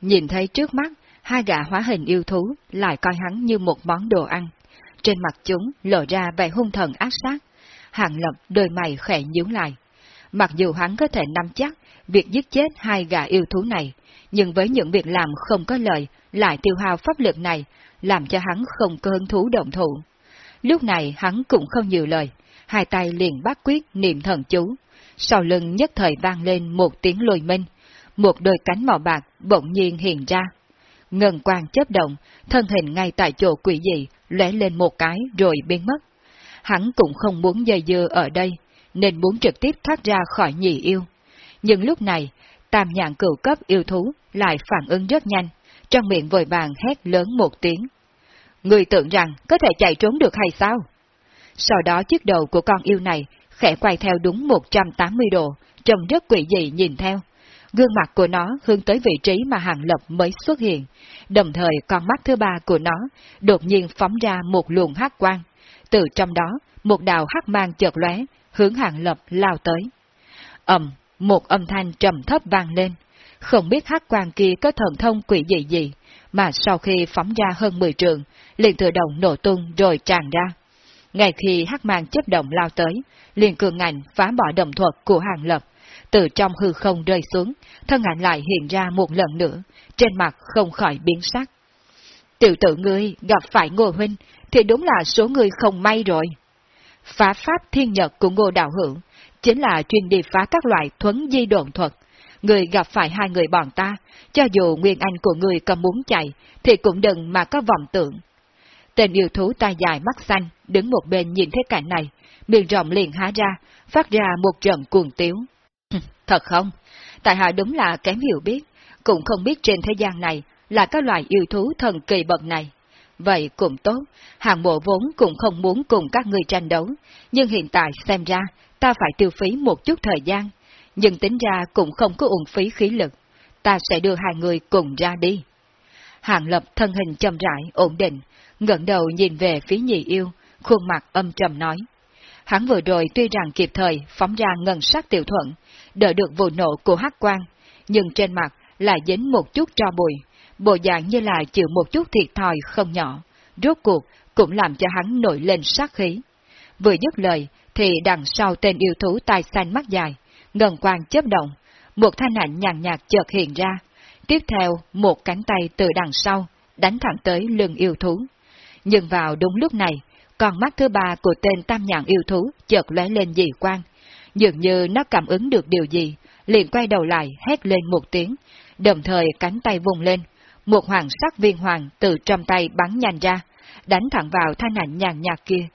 nhìn thấy trước mắt, hai gã hóa hình yêu thú lại coi hắn như một món đồ ăn. Trên mặt chúng lộ ra vẻ hung thần ác sát. Hàng lập đôi mày khẽ nhíu lại. Mặc dù hắn có thể nắm chắc việc giết chết hai gã yêu thú này, nhưng với những việc làm không có lợi lại tiêu hao pháp lực này, làm cho hắn không có hứng thú động thủ. Lúc này hắn cũng không nhiều lời, hai tay liền bắt quyết niệm thần chú. Sau lưng nhất thời vang lên một tiếng lôi minh, một đôi cánh màu bạc bỗng nhiên hiện ra. Ngân quang chớp động, thân hình ngay tại chỗ quỷ dị, lóe lên một cái rồi biến mất. Hắn cũng không muốn dây dưa ở đây, nên muốn trực tiếp thoát ra khỏi nhị yêu. Nhưng lúc này, tam nhạn cửu cấp yêu thú lại phản ứng rất nhanh, trong miệng vội vàng hét lớn một tiếng. Người tưởng rằng có thể chạy trốn được hay sao? Sau đó chiếc đầu của con yêu này khẽ quay theo đúng 180 độ, trông rất quỷ dị nhìn theo. Gương mặt của nó hướng tới vị trí mà Hàng Lập mới xuất hiện, đồng thời con mắt thứ ba của nó đột nhiên phóng ra một luồng hắc quang. Từ trong đó, một đạo hắc mang chợt lóe, hướng Hàng Lập lao tới. ầm, một âm thanh trầm thấp vang lên. Không biết hắc quang kia có thần thông quỷ dị gì, mà sau khi phóng ra hơn 10 trường, liền tự động nổ tung rồi tràn ra. Ngay khi hắc mang chấp động lao tới, liền cường ảnh phá bỏ động thuật của Hàng Lập, từ trong hư không rơi xuống, thân ảnh lại hiện ra một lần nữa, trên mặt không khỏi biến sắc. Tiểu tử ngươi gặp phải Ngô Huynh, thì đúng là số người không may rồi. Phá pháp thiên nhật của Ngô Đạo Hữu, chính là chuyên đi phá các loại thuấn di độn thuật. Người gặp phải hai người bọn ta, cho dù nguyên anh của người có muốn chạy, thì cũng đừng mà có vọng tưởng. Tên yêu thú tai dài mắt xanh, đứng một bên nhìn thấy cảnh này, miệng rộng liền há ra, phát ra một trận cuồng tiếu. Thật không? Tại hạ đúng là kém hiểu biết, cũng không biết trên thế gian này là các loài yêu thú thần kỳ bậc này. Vậy cũng tốt, hàng bộ vốn cũng không muốn cùng các người tranh đấu, nhưng hiện tại xem ra, ta phải tiêu phí một chút thời gian, nhưng tính ra cũng không có uổng phí khí lực. Ta sẽ đưa hai người cùng ra đi. Hàng lập thân hình chậm rãi, ổn định, ngẩng đầu nhìn về phía nhị yêu, khuôn mặt âm trầm nói. Hắn vừa rồi tuy rằng kịp thời phóng ra ngân sắc tiểu thuận, đỡ được vụ nổ của hắc quang, nhưng trên mặt lại dính một chút tro bụi, bộ dạng như là chịu một chút thiệt thòi không nhỏ, rốt cuộc cũng làm cho hắn nổi lên sát khí. Vừa dứt lời, thì đằng sau tên yêu thú tai xanh mắt dài, ngân quang chớp động, một thanh ảnh nhàn nhạt chợt hiện ra, tiếp theo một cánh tay từ đằng sau, đánh thẳng tới lưng yêu thú. Nhưng vào đúng lúc này, còn mắt thứ ba của tên tam nhạn yêu thú chợt lóe lên dị quang, dường như nó cảm ứng được điều gì, liền quay đầu lại hét lên một tiếng, đồng thời cánh tay vùng lên, một hoàng sắc viên hoàng từ trong tay bắn nhanh ra, đánh thẳng vào thanh ảnh nhàn nhạt kia.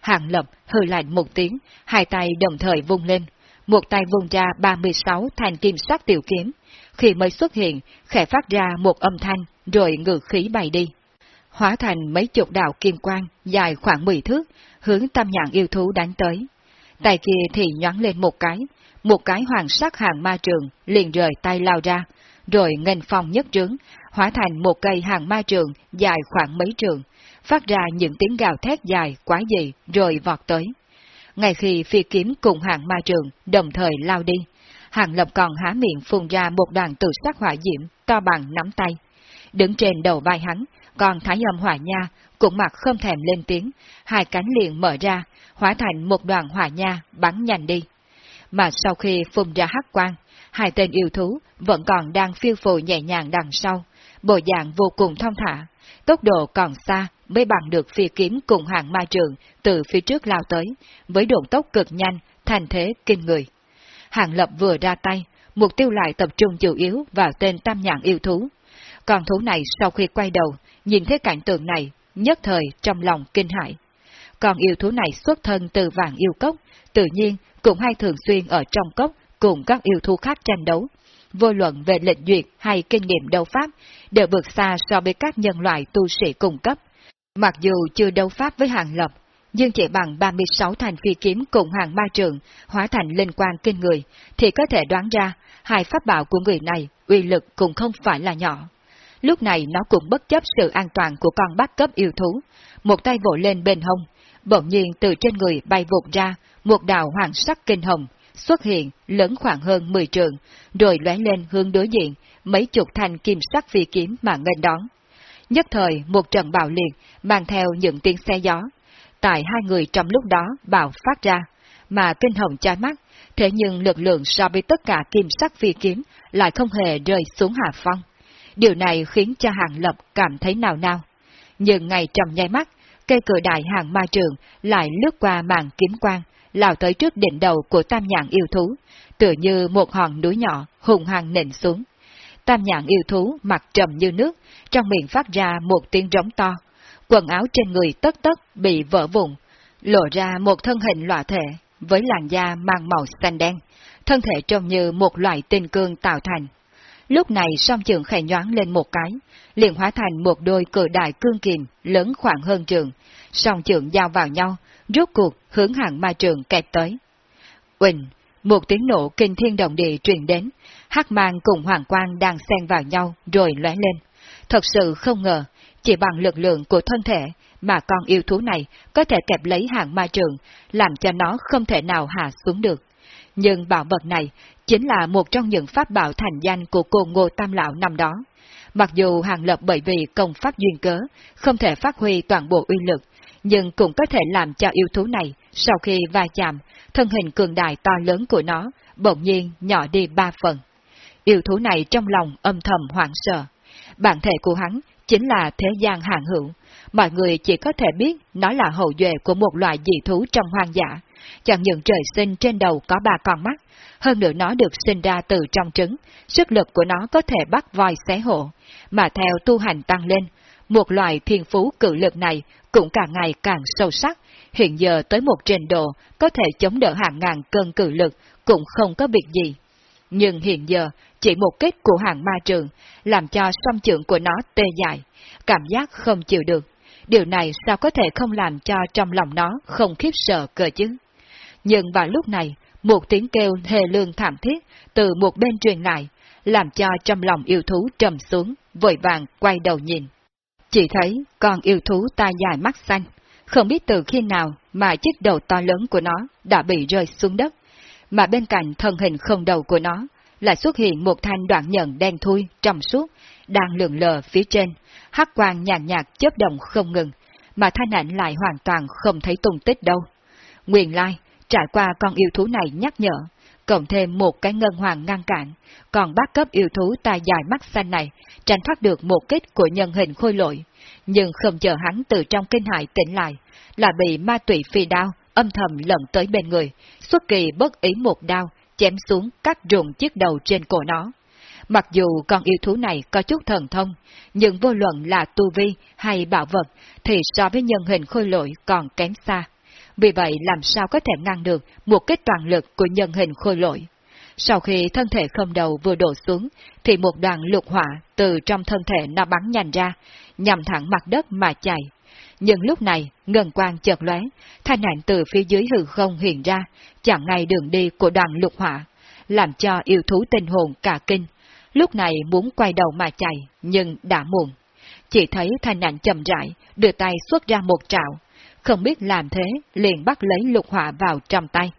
Hàng lập hừ lạnh một tiếng, hai tay đồng thời vung lên, một tay vung ra 36 thanh kim sắc tiểu kiếm, khi mới xuất hiện, khẽ phát ra một âm thanh, rồi ngự khí bay đi. Hóa thành mấy chục đạo kim quang, dài khoảng 10 thước, hướng tam nhạn yêu thú đánh tới. Tay kia thì nhoáng lên một cái, một cái hoàng sắc hàng ma trường liền rời tay lao ra, rồi ngành phong nhất trướng, hóa thành một cây hàng ma trường dài khoảng mấy trường, phát ra những tiếng gào thét dài quá dị rồi vọt tới. Ngay khi phi kiếm cùng hàng ma trường đồng thời lao đi, hàng lập còn há miệng phun ra một đoàn tự sắc hỏa diễm to bằng nắm tay. Đứng trên đầu vai hắn, còn thái âm hỏa nha, cũng mặt không thèm lên tiếng, hai cánh liền mở ra, hóa thành một đoàn hỏa nha bắn nhanh đi. Mà sau khi phun ra hắc quang, hai tên yêu thú vẫn còn đang phiêu phù nhẹ nhàng đằng sau, bộ dạng vô cùng thông thả, tốc độ còn xa mới bằng được phi kiếm cùng hàng ma trường từ phía trước lao tới, với độ tốc cực nhanh, thành thế kinh người. Hàng lập vừa ra tay, mục tiêu lại tập trung chủ yếu vào tên tam nhạn yêu thú. Còn thú này sau khi quay đầu, nhìn thấy cảnh tượng này, nhất thời trong lòng kinh hãi. Còn yêu thú này xuất thân từ vàng yêu cốc, tự nhiên cũng hay thường xuyên ở trong cốc cùng các yêu thú khác tranh đấu. Vô luận về lệnh duyệt hay kinh nghiệm đấu pháp đều vượt xa so với các nhân loại tu sĩ cung cấp. Mặc dù chưa đấu pháp với hàng lập, nhưng chỉ bằng 36 thành phi kiếm cùng hàng ma trường hóa thành linh quan kinh người, thì có thể đoán ra hai pháp bảo của người này uy lực cũng không phải là nhỏ. Lúc này nó cũng bất chấp sự an toàn của con bắt cấp yêu thú, một tay vỗ lên bên hông, bỗng nhiên từ trên người bay vụt ra một đạo hoàng sắc kinh hồng, xuất hiện lớn khoảng hơn 10 trường, rồi lóe lên hướng đối diện, mấy chục thanh kim sắc phi kiếm mà nghênh đón. Nhất thời một trận bạo liệt mang theo những tiếng xe gió. Tại hai người trong lúc đó bạo phát ra, mà kinh hồng chói mắt, thế nhưng lực lượng so với tất cả kim sắc phi kiếm lại không hề rơi xuống hạ phong. Điều này khiến cho hàng lập cảm thấy nào nào. Nhưng ngay trong nháy mắt, cây cửa đại hàng ma trường lại lướt qua màn kiếm quang, lao tới trước đỉnh đầu của tam nhạn yêu thú, tựa như một hòn núi nhỏ hùng hăng nện xuống. Tam nhạn yêu thú mặt trầm như nước, trong miệng phát ra một tiếng rống to. Quần áo trên người tất tất bị vỡ vụn, lộ ra một thân hình lọa thể, với làn da mang màu xanh đen, thân thể trông như một loại tinh cương tạo thành. Lúc này song trường khẽ nhoáng lên một cái, liền hóa thành một đôi cự đại cương kìm lớn khoảng hơn trường, song trường giao vào nhau, rốt cuộc hướng hàng ma trường kẹp tới. Quỳnh, một tiếng nổ kinh thiên động địa truyền đến, hắc mang cùng hoàng quang đang xen vào nhau rồi lóe lên. Thật sự không ngờ, chỉ bằng lực lượng của thân thể mà con yêu thú này có thể kẹp lấy hàng ma trường, làm cho nó không thể nào hạ xuống được. Nhưng bảo vật này chính là một trong những pháp bảo thành danh của cô Ngô Tam Lão năm đó. Mặc dù hàng lập bởi vì công pháp duyên cớ, không thể phát huy toàn bộ uy lực, nhưng cũng có thể làm cho yêu thú này, sau khi va chạm, thân hình cường đại to lớn của nó, bỗng nhiên nhỏ đi ba phần. Yêu thú này trong lòng âm thầm hoảng sợ. Bản thể của hắn chính là thế gian hạng hữu. Mọi người chỉ có thể biết nó là hậu duệ của một loại dị thú trong hoang dã. Chẳng những trời sinh trên đầu có ba con mắt, hơn nữa nó được sinh ra từ trong trứng, sức lực của nó có thể bắt voi xé hộ, mà theo tu hành tăng lên, một loại thiên phú cự lực này cũng càng ngày càng sâu sắc, hiện giờ tới một trình độ có thể chống đỡ hàng ngàn cơn cự lực cũng không có việc gì. Nhưng hiện giờ, chỉ một kết của hàng ma trường, làm cho song trưởng của nó tê dại, cảm giác không chịu được. Điều này sao có thể không làm cho trong lòng nó không khiếp sợ cơ chứ? Nhưng vào lúc này, một tiếng kêu hề lương thảm thiết từ một bên truyền lại, làm cho trong lòng yêu thú trầm xuống, vội vàng quay đầu nhìn. Chỉ thấy con yêu thú tai dài mắt xanh, không biết từ khi nào mà chiếc đầu to lớn của nó đã bị rơi xuống đất, mà bên cạnh thân hình không đầu của nó lại xuất hiện một thanh đoạn nhận đen thui, trong suốt, đang lượn lờ phía trên, hắc quang nhàn nhạt, nhạt chớp động không ngừng, mà thanh ảnh lại hoàn toàn không thấy tung tích đâu. Nguyên lai, trải qua con yêu thú này nhắc nhở, cộng thêm một cái ngân hoàng ngăn cản, còn bác cấp yêu thú tai dài mắt xanh này tránh thoát được một kích của nhân hình khôi lội, nhưng không chờ hắn từ trong kinh hại tỉnh lại, là bị ma tụy phi đao âm thầm lận tới bên người, xuất kỳ bất ý một đao, chém xuống cắt rụng chiếc đầu trên cổ nó. Mặc dù con yêu thú này có chút thần thông, nhưng vô luận là tu vi hay bảo vật thì so với nhân hình khôi lỗi còn kém xa. Vì vậy làm sao có thể ngăn được một kết toàn lực của nhân hình khôi lỗi. Sau khi thân thể không đầu vừa đổ xuống, thì một đoàn lục hỏa từ trong thân thể nó bắn nhanh ra, nhằm thẳng mặt đất mà chạy. Nhưng lúc này, ngân quang chợt lóe, thanh ảnh từ phía dưới hư không hiện ra, chặn ngay đường đi của đoàn lục hỏa, làm cho yêu thú tinh hồn cả kinh. Lúc này muốn quay đầu mà chạy, nhưng đã muộn. Chỉ thấy thanh ảnh chậm rãi, đưa tay xuất ra một trạo, không biết làm thế, liền bắt lấy lục hỏa vào trong tay.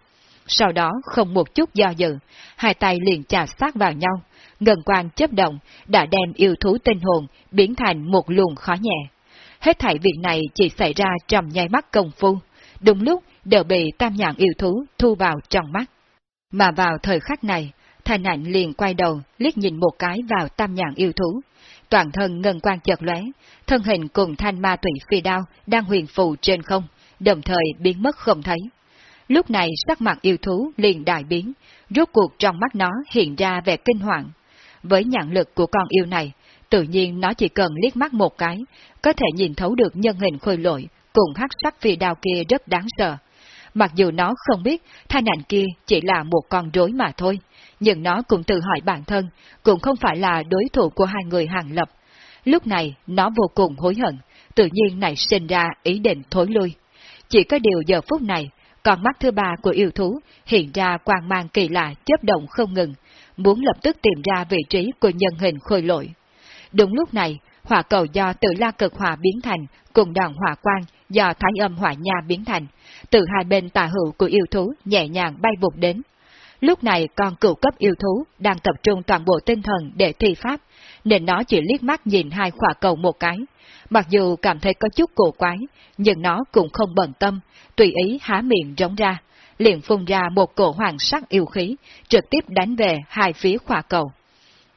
Sau đó không một chút do dự, hai tay liền chà sát vào nhau, ngân quang chấp động, đã đem yêu thú tinh hồn biến thành một luồng khó nhẹ. Hết thảy việc này chỉ xảy ra trong nháy mắt công phu, đúng lúc đều bị tam nhãn yêu thú thu vào trong mắt. Mà vào thời khắc này, thanh ảnh liền quay đầu, liếc nhìn một cái vào tam nhãn yêu thú. Toàn thân ngân quang chợt lóe, thân hình cùng thanh ma tủy phi đao đang huyền phù trên không, đồng thời biến mất không thấy. Lúc này sắc mặt yêu thú liền đại biến, rốt cuộc trong mắt nó hiện ra vẻ kinh hoàng. Với nhãn lực của con yêu này, tự nhiên nó chỉ cần liếc mắt một cái, có thể nhìn thấu được nhân hình khôi lội, cùng hắc sắc phi đao kia rất đáng sợ. Mặc dù nó không biết thanh ảnh kia chỉ là một con rối mà thôi, nhưng nó cũng tự hỏi bản thân, cũng không phải là đối thủ của hai người hàng lập. Lúc này, nó vô cùng hối hận, tự nhiên nảy sinh ra ý định thối lui. Chỉ có điều giờ phút này, con mắt thứ ba của yêu thú hiện ra quang mang kỳ lạ chớp động không ngừng, muốn lập tức tìm ra vị trí của nhân hình khôi lỗi. Đúng lúc này, hỏa cầu do tự la cực hỏa biến thành, cùng đoàn hỏa quang do thái âm hỏa nha biến thành, từ hai bên tà hữu của yêu thú nhẹ nhàng bay vụt đến. Lúc này con cựu cấp yêu thú đang tập trung toàn bộ tinh thần để thi pháp, nên nó chỉ liếc mắt nhìn hai khỏa cầu một cái. Mặc dù cảm thấy có chút cổ quái, nhưng nó cũng không bận tâm, tùy ý há miệng rống ra, liền phun ra một cổ hoàng sắc yêu khí, trực tiếp đánh về hai phía khỏa cầu.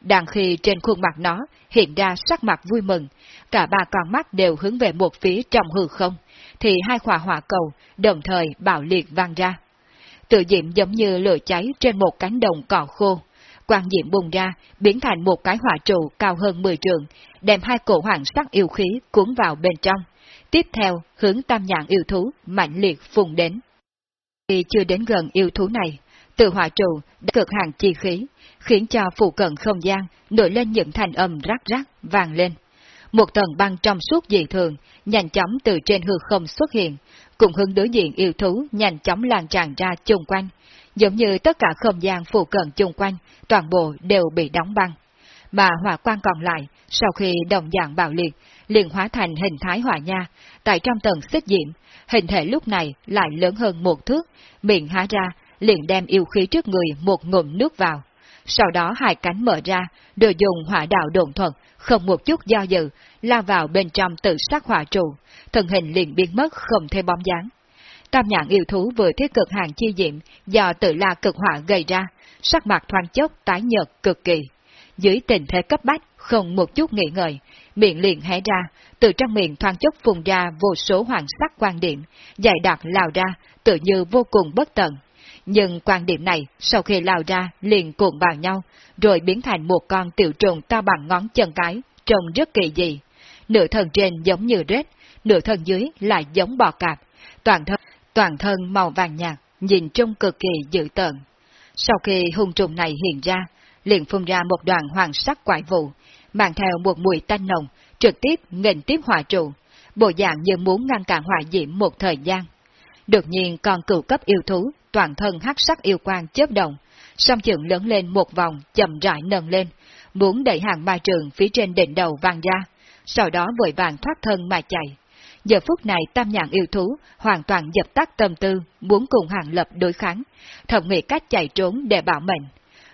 Đang khi trên khuôn mặt nó hiện ra sắc mặt vui mừng, cả ba con mắt đều hướng về một phía trong hư không, thì hai khỏa hỏa cầu đồng thời bạo liệt vang ra. Tự diệm giống như lửa cháy trên một cánh đồng cỏ khô. Quang diệm bùng ra, biến thành một cái hỏa trụ cao hơn 10 trường, đem hai cổ hoàng sắc yêu khí cuốn vào bên trong. Tiếp theo, hướng tam nhạn yêu thú, mạnh liệt phùng đến. Khi chưa đến gần yêu thú này, từ hỏa trụ đã cực hàng chi khí, khiến cho phụ cận không gian nổi lên những thành âm rắc rắc vàng lên. Một tầng băng trong suốt dị thường, nhanh chóng từ trên hư không xuất hiện, cùng hướng đối diện yêu thú nhanh chóng lan tràn ra chung quanh, giống như tất cả không gian phụ cận chung quanh, toàn bộ đều bị đóng băng. Mà hỏa quan còn lại, sau khi đồng dạng bạo liệt, liền hóa thành hình thái hỏa nha, tại trong tầng xích diễm, hình thể lúc này lại lớn hơn một thước, miệng há ra, liền đem yêu khí trước người một ngụm nước vào. Sau đó hai cánh mở ra, đều dùng hỏa đạo đồn thuật, không một chút do dự, lao vào bên trong tự sát hỏa trụ, thân hình liền biến mất không thêm bóng dáng. Tam nhãn yêu thú vừa thấy cực hàng chi diệm do tự la cực hỏa gây ra, sắc mặt thoáng chốc tái nhợt cực kỳ. Dưới tình thế cấp bách, không một chút nghỉ ngợi, miệng liền hé ra, từ trong miệng thoáng chốc phun ra vô số hoàng sắc quan điểm, dài đặc lao ra, tự như vô cùng bất tận. Nhưng quan điểm này, sau khi lao ra, liền cuộn vào nhau, rồi biến thành một con tiểu trùng to bằng ngón chân cái, trông rất kỳ dị. Nửa thân trên giống như rết, nửa thân dưới lại giống bò cạp, toàn thân, toàn thân màu vàng nhạt, nhìn trông cực kỳ dữ tợn. Sau khi hung trùng này hiện ra, liền phun ra một đoàn hoàng sắc quải vụ, mang theo một mùi tanh nồng, trực tiếp nghênh tiếp hỏa trụ, bộ dạng như muốn ngăn cản hỏa diễm một thời gian. Đột nhiên con cựu cấp yêu thú, toàn thân hắc sắc yêu quang chớp động, song chưởng lớn lên một vòng, chậm rãi nâng lên, muốn đẩy hàng ma trường phía trên đỉnh đầu vang ra, sau đó vội vàng thoát thân mà chạy. Giờ phút này tam nhãn yêu thú hoàn toàn dập tắt tâm tư, muốn cùng hàng lập đối kháng, thầm nghĩ cách chạy trốn để bảo mệnh.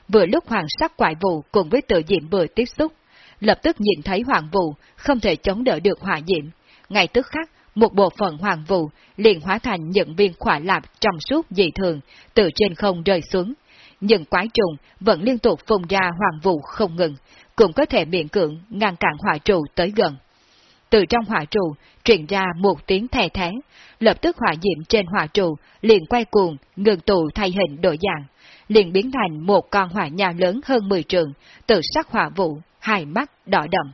Vừa lúc hoàng sắc quại vụ cùng với tự diệm vừa tiếp xúc, lập tức nhìn thấy hoàng vụ không thể chống đỡ được hỏa diệm. Ngay tức khắc, một bộ phận hoàng vụ liền hóa thành những viên khỏa lạp trong suốt dị thường từ trên không rơi xuống. những quái trùng vẫn liên tục phun ra hoàng vụ không ngừng, cũng có thể miễn cưỡng ngăn cản hỏa trụ tới gần. Từ trong hỏa trụ truyền ra một tiếng thè thé, lập tức hỏa diệm trên hỏa trụ liền quay cuồng, ngừng tụ thay hình đổi dạng, liền biến thành một con hỏa nhà lớn hơn 10 trường, từ sắc hỏa vụ, hai mắt đỏ đậm.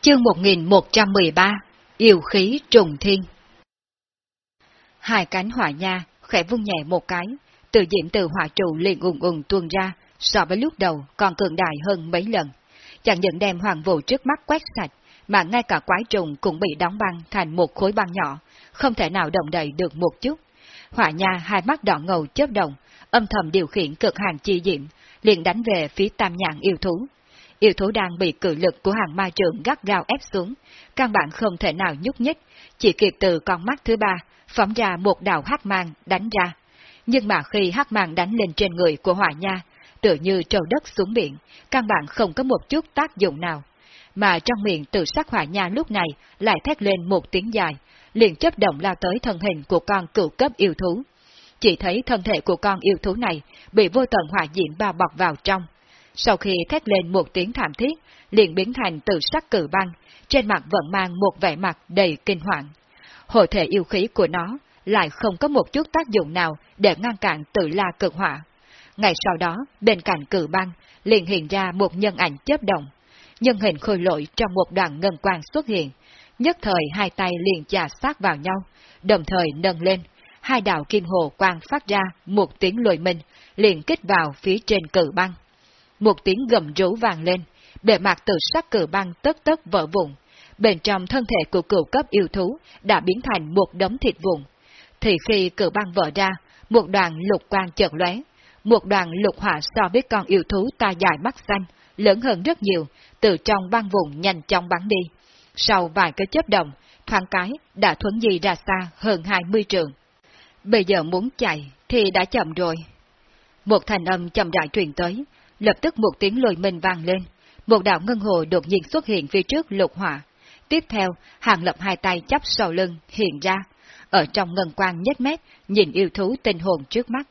Chương 1113 Yêu khí trùng thiên Hai cánh hỏa nha khẽ vung nhẹ một cái, từ diệm từ hỏa trụ liền ùng ùng tuôn ra, so với lúc đầu còn cường đại hơn mấy lần. Chẳng những đem hoàng vụ trước mắt quét sạch, mà ngay cả quái trùng cũng bị đóng băng thành một khối băng nhỏ, không thể nào động đậy được một chút. Hỏa nha hai mắt đỏ ngầu chớp động, âm thầm điều khiển cực hàng chi diệm, liền đánh về phía tam nhạn yêu thú. Yêu thú đang bị cự lực của hàng ma trường gắt gao ép xuống, căn bản không thể nào nhúc nhích, chỉ kịp từ con mắt thứ ba, phóng ra một đạo hắc mang đánh ra. Nhưng mà khi hắc mang đánh lên trên người của hỏa nha, tựa như trầu đất xuống biển, căn bản không có một chút tác dụng nào. Mà trong miệng tự sắc hỏa nha lúc này lại thét lên một tiếng dài, liền chấp động lao tới thân hình của con cựu cấp yêu thú. Chỉ thấy thân thể của con yêu thú này bị vô tận hỏa diễm bao bọc vào trong. Sau khi thét lên một tiếng thảm thiết, liền biến thành tự sắc cử băng, trên mặt vẫn mang một vẻ mặt đầy kinh hoàng. Hộ thể yêu khí của nó lại không có một chút tác dụng nào để ngăn cản tự la cực hỏa. Ngày sau đó, bên cạnh cử băng, liền hiện ra một nhân ảnh chớp động. Nhân hình khôi lỗi trong một đoạn ngân quang xuất hiện. Nhất thời hai tay liền chà sát vào nhau, đồng thời nâng lên. Hai đạo kim hồ quang phát ra một tiếng lồi mình liền kích vào phía trên cử băng. Một tiếng gầm rú vàng lên, bề mặt từ sắc cử băng tất tất vỡ vụn. Bên trong thân thể của cựu cấp yêu thú đã biến thành một đống thịt vụn. Thì khi cử băng vỡ ra, một đoàn lục quang chợt lóe, một đoàn lục hỏa so với con yêu thú ta dài mắt xanh, lớn hơn rất nhiều, từ trong băng vùng nhanh chóng bắn đi. Sau vài cái chớp động, thoáng cái đã thuấn di ra xa hơn 20 trường. Bây giờ muốn chạy thì đã chậm rồi. Một thành âm chậm rãi truyền tới, lập tức một tiếng lôi minh vang lên. Một đạo ngân hồ đột nhiên xuất hiện phía trước lục hỏa. Tiếp theo, hàng lập hai tay chắp sau lưng, hiện ra. Ở trong ngân quang nhất mét, nhìn yêu thú tinh hồn trước mắt.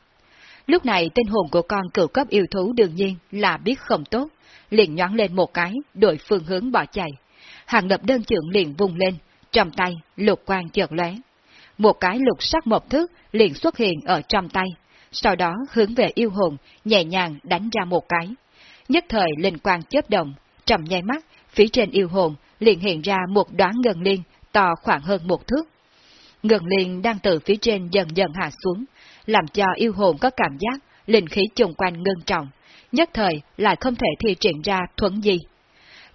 Lúc này tên hồn của con cựu cấp yêu thú đương nhiên là biết không tốt, liền nhoáng lên một cái, đổi phương hướng bỏ chạy. Hàng lập đơn trưởng liền vung lên, trong tay, lục quang chợt lóe. Một cái lục sắc một thước liền xuất hiện ở trong tay, sau đó hướng về yêu hồn, nhẹ nhàng đánh ra một cái. Nhất thời linh quang chớp động, trầm nháy mắt, phía trên yêu hồn liền hiện ra một đoán ngân liên to khoảng hơn một thước. Ngân liên đang từ phía trên dần dần hạ xuống, làm cho yêu hồn có cảm giác linh khí chung quanh ngưng trọng, nhất thời lại không thể thi triển ra thuẫn gì.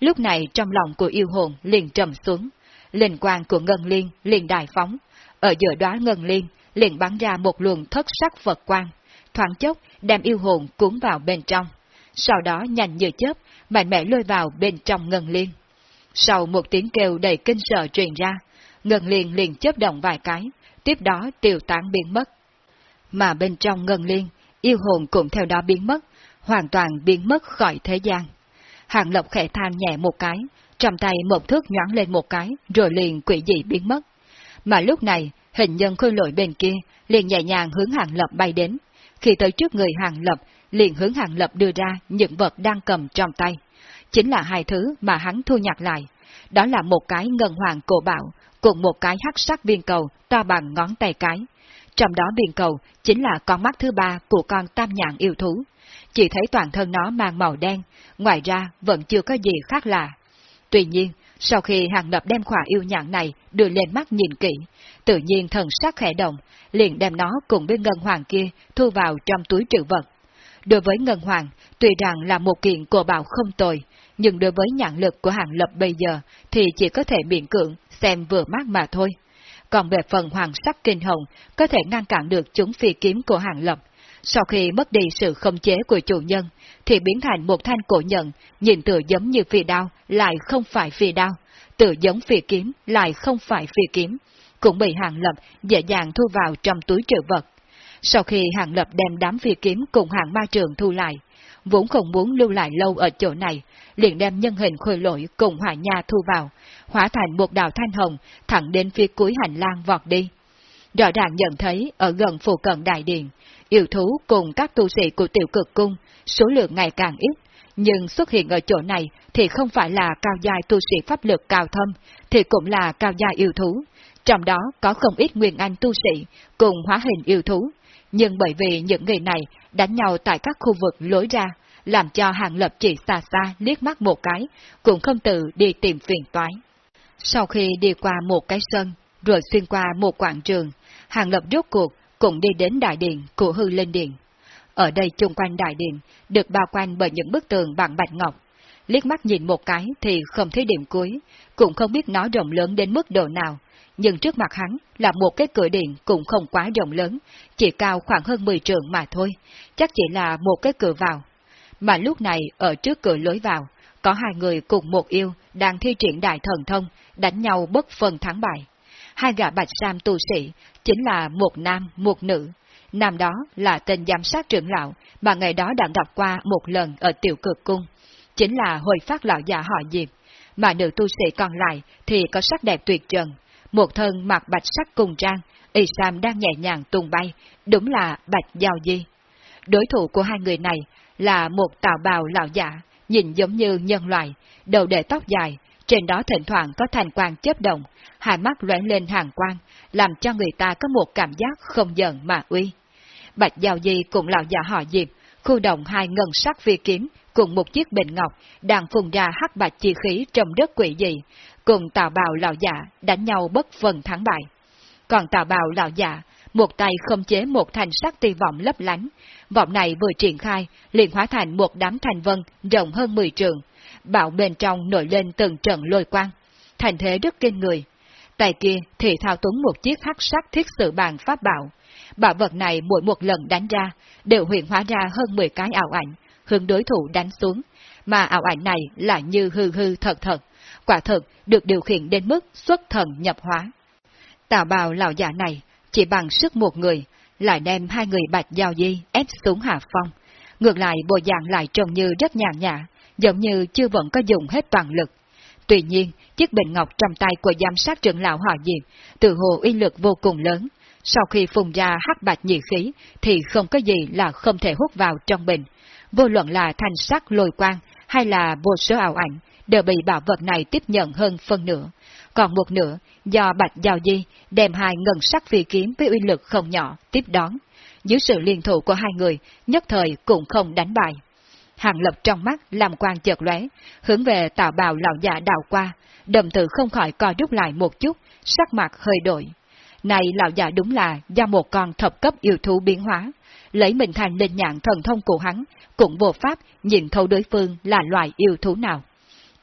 Lúc này trong lòng của yêu hồn liền trầm xuống, linh quang của ngân liên liền đại phóng, ở giữa đó ngân liên liền bắn ra một luồng thất sắc vật quang, thoáng chốc đem yêu hồn cuốn vào bên trong, sau đó nhanh như chớp, mạnh mẽ lôi vào bên trong ngân liên. Sau một tiếng kêu đầy kinh sợ truyền ra, ngân liên liền chớp động vài cái, tiếp đó tiêu tán biến mất. Mà bên trong ngân liên, yêu hồn cũng theo đó biến mất, hoàn toàn biến mất khỏi thế gian. Hàng Lộc khẽ than nhẹ một cái, trong tay một thước nhoáng lên một cái, rồi liền quỷ dị biến mất. Mà lúc này, hình nhân khôi lội bên kia, liền nhẹ nhàng hướng Hàng Lập bay đến. Khi tới trước người Hàng Lập, liền hướng Hàng Lập đưa ra những vật đang cầm trong tay. Chính là hai thứ mà hắn thu nhặt lại. Đó là một cái ngân hoàng cổ bảo, cùng một cái hắc sắc viên cầu to bằng ngón tay cái. Trong đó biển cầu chính là con mắt thứ ba của con tam nhạn yêu thú. Chỉ thấy toàn thân nó mang màu đen, ngoài ra vẫn chưa có gì khác lạ. Tuy nhiên, sau khi hàng lập đem khỏa yêu nhạn này đưa lên mắt nhìn kỹ, tự nhiên thần sắc khẽ động, liền đem nó cùng với ngân hoàng kia thu vào trong túi trữ vật. Đối với ngân hoàng, tuy rằng là một kiện cổ bảo không tồi, nhưng đối với nhãn lực của hàng lập bây giờ thì chỉ có thể miễn cưỡng xem vừa mắt mà thôi. Còn về phần hoàng sắc kinh hồng, có thể ngăn cản được chúng phi kiếm của hàng lập. Sau khi mất đi sự khống chế của chủ nhân, thì biến thành một thanh cổ nhận, nhìn tựa giống như phi đao, lại không phải phi đao, tựa giống phi kiếm, lại không phải phi kiếm, cũng bị hàng lập dễ dàng thu vào trong túi trữ vật. Sau khi hàng lập đem đám phi kiếm cùng hàng ma trường thu lại, vốn không muốn lưu lại lâu ở chỗ này, liền đem nhân hình khôi lỗi cùng hỏa nha thu vào, hóa thành một đạo thanh hồng, thẳng đến phía cuối hành lang vọt đi. Rõ ràng nhận thấy ở gần phù cận đại điện, yêu thú cùng các tu sĩ của tiểu cực cung, số lượng ngày càng ít, nhưng xuất hiện ở chỗ này thì không phải là cao giai tu sĩ pháp lực cao thâm, thì cũng là cao giai yêu thú. Trong đó có không ít nguyên anh tu sĩ cùng hóa hình yêu thú, nhưng bởi vì những người này đánh nhau tại các khu vực lối ra, làm cho hàng lập chỉ xa xa liếc mắt một cái, cũng không tự đi tìm phiền toái. Sau khi đi qua một cái sân, rồi xuyên qua một quảng trường, hàng lập rốt cuộc cũng đi đến đại điện của hư lên điện. Ở đây chung quanh đại điện, được bao quanh bởi những bức tường bằng bạch ngọc. Liếc mắt nhìn một cái thì không thấy điểm cuối, cũng không biết nó rộng lớn đến mức độ nào, nhưng trước mặt hắn là một cái cửa điện cũng không quá rộng lớn, chỉ cao khoảng hơn 10 trường mà thôi, chắc chỉ là một cái cửa vào. Mà lúc này ở trước cửa lối vào, có hai người cùng một yêu đang thi triển đại thần thông, đánh nhau bất phân thắng bại. Hai gã bạch sam tu sĩ chính là một nam, một nữ. Nam đó là tên giám sát trưởng lão mà ngày đó đã gặp qua một lần ở tiểu cực cung. Chính là hồi phát lão già họ Diệp, mà nữ tu sĩ còn lại thì có sắc đẹp tuyệt trần, một thân mặc bạch sắc cùng trang, y sam đang nhẹ nhàng tung bay, đúng là bạch giao di. Đối thủ của hai người này là một tào bào lão giả, nhìn giống như nhân loại, đầu để tóc dài, trên đó thỉnh thoảng có thành quang chớp động, hai mắt lóe lên hàng quang, làm cho người ta có một cảm giác không giận mà uy. Bạch Giao Di cùng lão giả họ Diệp, khu động hai ngân sắc phi kiếm cùng một chiếc bình ngọc đang phun ra hắc bạch chi khí trong đất quỷ dị, cùng tào bào lão giả đánh nhau bất phần thắng bại. Còn tào bào lão giả, một tay không chế một thành sắc ti vọng lấp lánh, vọng này vừa triển khai, liền hóa thành một đám thành vân rộng hơn 10 trường, bạo bên trong nổi lên từng trận lôi quang, thành thế rất kinh người. Tay kia thì thao túng một chiếc hắc sắc thiết sự bàn pháp bảo. Bảo vật này mỗi một lần đánh ra, đều hiện hóa ra hơn 10 cái ảo ảnh, hướng đối thủ đánh xuống, mà ảo ảnh này là như hư hư thật thật, quả thật được điều khiển đến mức xuất thần nhập hóa. Tào bào lão giả này chỉ bằng sức một người, lại đem hai người bạch giao di ép xuống hạ phong. Ngược lại bộ dạng lại trông như rất nhàn nhã, giống như chưa vẫn có dùng hết toàn lực. Tuy nhiên, chiếc bình ngọc trong tay của giám sát trưởng lão họ diệp, từ hồ uy lực vô cùng lớn. Sau khi phun ra hắc bạch nhị khí, thì không có gì là không thể hút vào trong bình. Vô luận là thanh sắc lôi quang, hay là vô số ảo ảnh, đều bị bảo vật này tiếp nhận hơn phân nửa. Còn một nửa, do Bạch Giao Di đem hai ngân sắc phi kiếm với uy lực không nhỏ tiếp đón. Dưới sự liên thủ của hai người, nhất thời cũng không đánh bại. Hàng lập trong mắt làm quan chợt lóe, hướng về tạo bào lão già đào qua, đầm tự không khỏi co rút lại một chút, sắc mặt hơi đổi. Này lão già đúng là do một con thập cấp yêu thú biến hóa, lấy mình thành linh nhạn thần thông của hắn, cũng vô pháp nhìn thấu đối phương là loài yêu thú nào.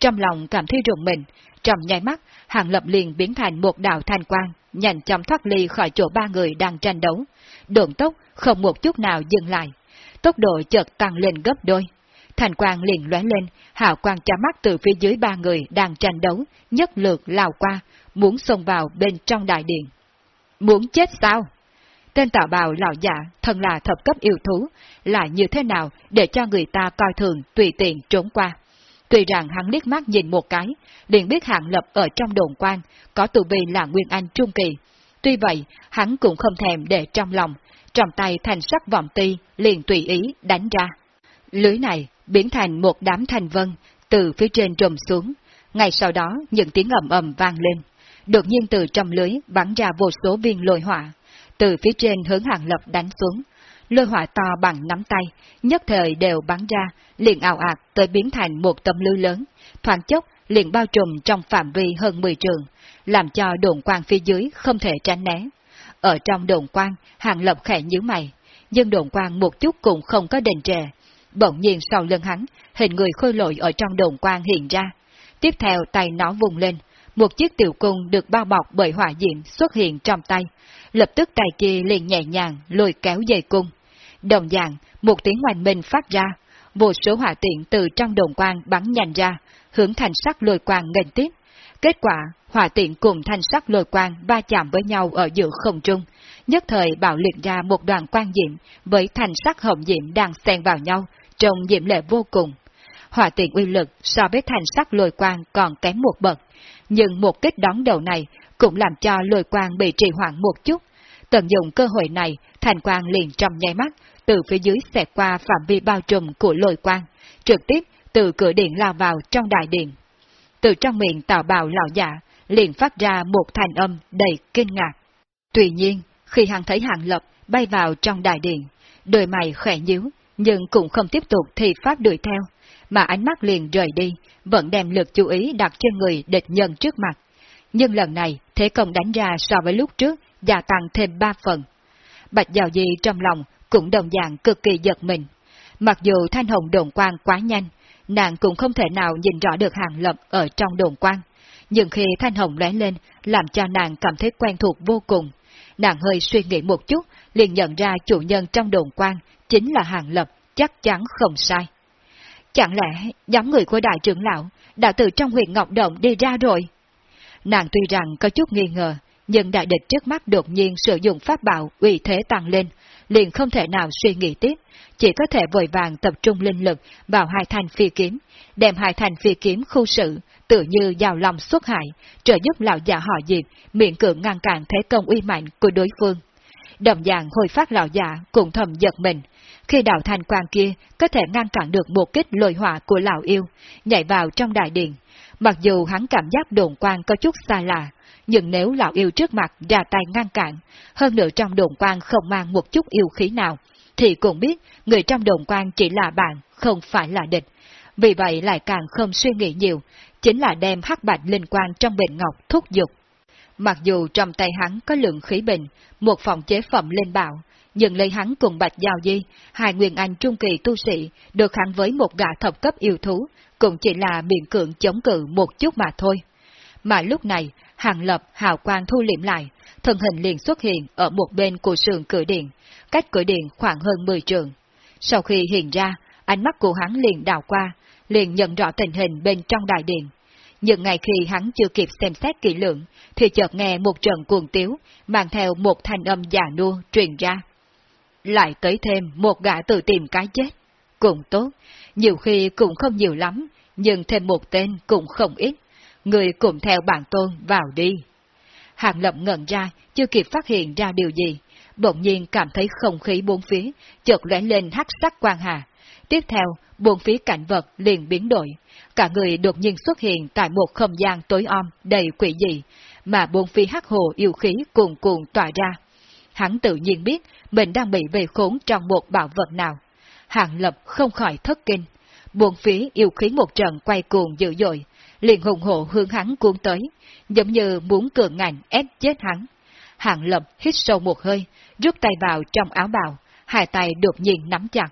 Trong lòng cảm thấy rùng mình, trong nháy mắt, hàng lập liền biến thành một đạo thanh quang, nhanh chóng thoát ly khỏi chỗ ba người đang tranh đấu. Độn tốc không một chút nào dừng lại. Tốc độ chợt tăng lên gấp đôi. Thành quang liền lóe lên, hào quang trả mắt từ phía dưới ba người đang tranh đấu, nhất lượt lao qua, muốn xông vào bên trong đại điện. Muốn chết sao? Tên tạo bào lão giả, thân là thập cấp yêu thú, là như thế nào để cho người ta coi thường tùy tiện trốn qua. Tuy rằng hắn liếc mắt nhìn một cái, liền biết hạng lập ở trong đồn quan, có tù vi là Nguyên Anh Trung Kỳ. Tuy vậy, hắn cũng không thèm để trong lòng, trong tay thành sắc vọng ti liền tùy ý đánh ra. Lưới này biến thành một đám thành vân, từ phía trên trồm xuống. Ngay sau đó, những tiếng ầm ầm vang lên. Đột nhiên từ trong lưới bắn ra vô số viên lôi hỏa, từ phía trên hướng hàng lập đánh xuống. Lôi hỏa to bằng nắm tay, nhất thời đều bắn ra, liền ảo ạt tới biến thành một tấm lưu lớn, thoáng chốc liền bao trùm trong phạm vi hơn 10 trường, làm cho đồn quang phía dưới không thể tránh né. Ở trong đồn quang, hàng lập khẽ nhíu mày, nhưng đồn quang một chút cũng không có đền trề. Bỗng nhiên sau lưng hắn, hình người khôi lội ở trong đồn quang hiện ra. Tiếp theo tay nó vùng lên, một chiếc tiểu cung được bao bọc bởi hỏa diệm xuất hiện trong tay. Lập tức tay kia liền nhẹ nhàng lôi kéo dây cung. Đồng dạng, một tiếng hoành minh phát ra, vô số hỏa tiện từ trong đồn quang bắn nhanh ra, hướng thành sắc lôi quang nghênh tiếp. Kết quả, hỏa tiện cùng thanh sắc lôi quang va chạm với nhau ở giữa không trung, nhất thời bạo liệt ra một đoàn quang diệm với thanh sắc hồng diệm đang xen vào nhau, trông diệm lệ vô cùng. Hỏa tiện uy lực so với thanh sắc lôi quang còn kém một bậc, nhưng một kích đón đầu này cũng làm cho lôi quang bị trì hoãn một chút. Tận dụng cơ hội này, thành quang liền trong nháy mắt, từ phía dưới xẹt qua phạm vi bao trùm của lôi quang, trực tiếp từ cửa điện lao vào trong đại điện. Từ trong miệng tạo bào lão giả, liền phát ra một thành âm đầy kinh ngạc. Tuy nhiên, khi hắn thấy hạng lập bay vào trong đại điện, đôi mày khẽ nhíu, nhưng cũng không tiếp tục thi pháp đuổi theo, mà ánh mắt liền rời đi, vẫn đem lực chú ý đặt trên người địch nhân trước mặt. Nhưng lần này, thế công đánh ra so với lúc trước, gia tăng thêm ba phần. Bạch Giao Di trong lòng cũng đồng dạng cực kỳ giật mình. Mặc dù thanh hồng đồn quang quá nhanh, nàng cũng không thể nào nhìn rõ được hàng lập ở trong đồn quang. Nhưng khi thanh hồng lóe lên, làm cho nàng cảm thấy quen thuộc vô cùng. Nàng hơi suy nghĩ một chút, liền nhận ra chủ nhân trong đồn quang chính là hàng lập, chắc chắn không sai. Chẳng lẽ nhóm người của đại trưởng lão đã từ trong huyện Ngọc Động đi ra rồi? Nàng tuy rằng có chút nghi ngờ, nhưng đại địch trước mắt đột nhiên sử dụng pháp bảo uy thế tăng lên, liền không thể nào suy nghĩ tiếp, chỉ có thể vội vàng tập trung linh lực vào hai thanh phi kiếm, đem hai thanh phi kiếm khu sự, tự như giao lòng xuất hại, trợ giúp lão già họ diệp, miệng cưỡng ngăn cản thế công uy mạnh của đối phương. Đồng dạng hồi phát lão già cũng thầm giật mình, khi đạo thành quang kia có thể ngăn cản được một kích lôi hỏa của lão yêu, nhảy vào trong đại điện. Mặc dù hắn cảm giác đồn quang có chút xa lạ, nhưng nếu lão yêu trước mặt ra tay ngăn cản, hơn nữa trong đồn quan không mang một chút yêu khí nào, thì cũng biết người trong đồn quan chỉ là bạn, không phải là địch. Vì vậy lại càng không suy nghĩ nhiều, chính là đem hắc bạch linh quan trong bệnh ngọc thúc giục Mặc dù trong tay hắn có lượng khí bình, một phòng chế phẩm lên bạo nhưng lấy hắn cùng Bạch Giao Di, hai nguyên anh trung kỳ tu sĩ, được hắn với một gã thập cấp yêu thú, cũng chỉ là miệng cưỡng chống cự một chút mà thôi. Mà lúc này, hàng lập hào quang thu liệm lại, thân hình liền xuất hiện ở một bên của sườn cửa điện, cách cửa điện khoảng hơn 10 trường. Sau khi hiện ra, ánh mắt của hắn liền đào qua, liền nhận rõ tình hình bên trong đại điện. nhưng ngay khi hắn chưa kịp xem xét kỹ lưỡng, thì chợt nghe một trận cuồng tiếu, mang theo một thanh âm già nua truyền ra. Lại tới thêm một gã tự tìm cái chết. Cũng tốt, nhiều khi cũng không nhiều lắm, nhưng thêm một tên cũng không ít. Người cùng theo bản tôn vào đi. Hàng lập ngẩn ra, chưa kịp phát hiện ra điều gì, bỗng nhiên cảm thấy không khí bốn phía, chợt lóe lên hắc sắc quang hà. Tiếp theo, bốn phía cảnh vật liền biến đổi, cả người đột nhiên xuất hiện tại một không gian tối om đầy quỷ dị, mà bốn phía hắc hồ yêu khí cuồn cuộn tỏa ra. Hắn tự nhiên biết mình đang bị về khốn trong một bảo vật nào. Hạng lập không khỏi thất kinh. Buồn phía yêu khí một trận quay cuồng dữ dội, liền hùng hộ hướng hắn cuốn tới, giống như muốn cường ngạnh ép chết hắn. Hạng lập hít sâu một hơi, rút tay vào trong áo bào, hai tay đột nhiên nắm chặt.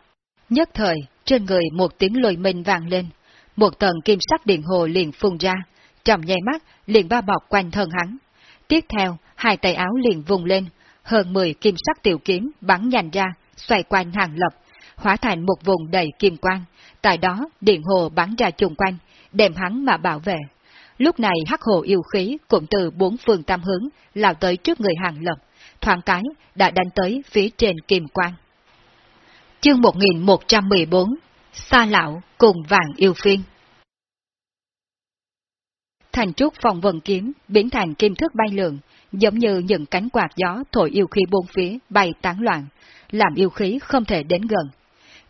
Nhất thời, trên người một tiếng lôi minh vang lên, một tầng kim sắc điện hồ liền phun ra, trong nháy mắt liền bao bọc quanh thân hắn. Tiếp theo, hai tay áo liền vùng lên, hơn 10 kim sắc tiểu kiếm bắn nhanh ra, xoay quanh hàng lập, hóa thành một vùng đầy kim quang. Tại đó, điện hồ bắn ra chung quanh, đem hắn mà bảo vệ. Lúc này hắc hồ yêu khí cũng từ bốn phương tam hướng lao tới trước người hàng lập, thoáng cái đã đánh tới phía trên kim quang. Chương 1114 Sa lão cùng vàng yêu phiên Thành trúc phòng vần kiếm biến thành kim thức bay lượn, giống như những cánh quạt gió thổi yêu khí bốn phía bay tán loạn, làm yêu khí không thể đến gần.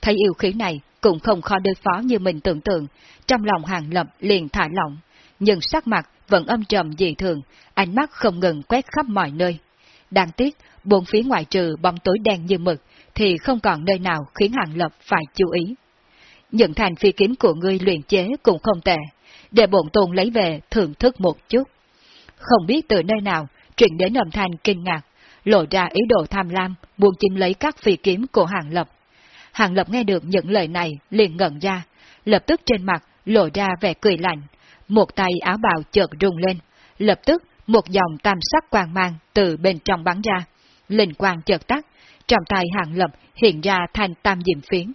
Thấy yêu khí này cũng không khó đối phó như mình tưởng tượng, trong lòng hàng lập liền thả lỏng, nhưng sắc mặt vẫn âm trầm dị thường, ánh mắt không ngừng quét khắp mọi nơi. Đáng tiếc, bốn phía ngoại trừ bóng tối đen như mực, thì không còn nơi nào khiến hàng lập phải chú ý. Những thành phi kiếm của ngươi luyện chế cũng không tệ, để bổn tôn lấy về thưởng thức một chút. Không biết từ nơi nào truyền đến âm thanh kinh ngạc, lộ ra ý đồ tham lam, buông chiếm lấy các phi kiếm của Hàng Lập. Hàng Lập nghe được những lời này liền ngẩn ra, lập tức trên mặt lộ ra vẻ cười lạnh, một tay áo bào chợt rung lên, lập tức một dòng tam sắc quang mang từ bên trong bắn ra, linh quang chợt tắt, trong tay Hàng Lập hiện ra thành tam diệm phiến.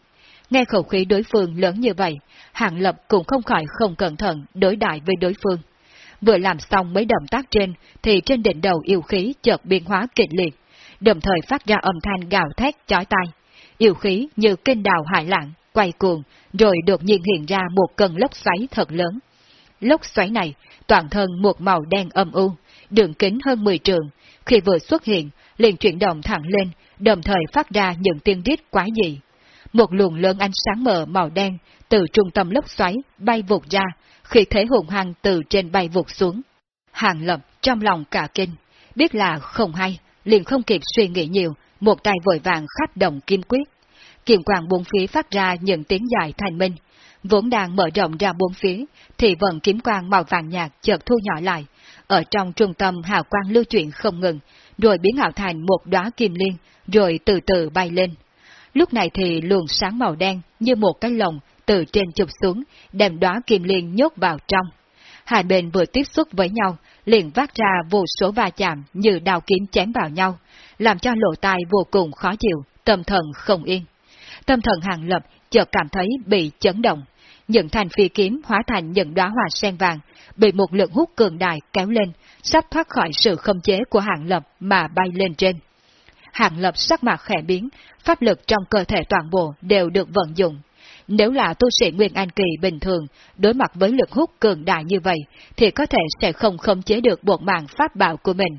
Nghe khẩu khí đối phương lớn như vậy, Hàng Lập cũng không khỏi không cẩn thận đối đại với đối phương. Vừa làm xong mấy động tác trên, thì trên đỉnh đầu yêu khí chợt biến hóa kịch liệt, đồng thời phát ra âm thanh gào thét chói tai. Yêu khí như kênh đào hải lạng, quay cuồng, rồi đột nhiên hiện ra một cơn lốc xoáy thật lớn. Lốc xoáy này, toàn thân một màu đen âm u, đường kính hơn 10 trường, khi vừa xuất hiện, liền chuyển động thẳng lên, đồng thời phát ra những tiếng rít quái dị. Một luồng lớn ánh sáng mờ màu đen từ trung tâm lốc xoáy bay vụt ra, khi thế hùng hăng từ trên bay vụt xuống. Hàng lập trong lòng cả kinh, biết là không hay, liền không kịp suy nghĩ nhiều, một tay vội vàng khắp động kim quyết. Kiềm quang bốn phía phát ra những tiếng dài thành minh, vốn đang mở rộng ra bốn phía, thì vẫn kiếm quang màu vàng nhạt chợt thu nhỏ lại, ở trong trung tâm hào quang lưu chuyển không ngừng, rồi biến ảo thành một đóa kim liên, rồi từ từ bay lên. Lúc này thì luồng sáng màu đen như một cái lồng từ trên chụp xuống, đem đóa kim liên nhốt vào trong. Hai bên vừa tiếp xúc với nhau, liền vác ra vô số va chạm như đào kiếm chém vào nhau, làm cho lộ tai vô cùng khó chịu, tâm thần không yên. Tâm thần hàng lập chợt cảm thấy bị chấn động. Những thành phi kiếm hóa thành những đóa hoa sen vàng, bị một lượng hút cường đại kéo lên, sắp thoát khỏi sự khống chế của hàng lập mà bay lên trên. Hàng lập sắc mặt khẽ biến, pháp lực trong cơ thể toàn bộ đều được vận dụng. Nếu là tu sĩ Nguyên An Kỳ bình thường, đối mặt với lực hút cường đại như vậy, thì có thể sẽ không khống chế được bộ mạng pháp bảo của mình.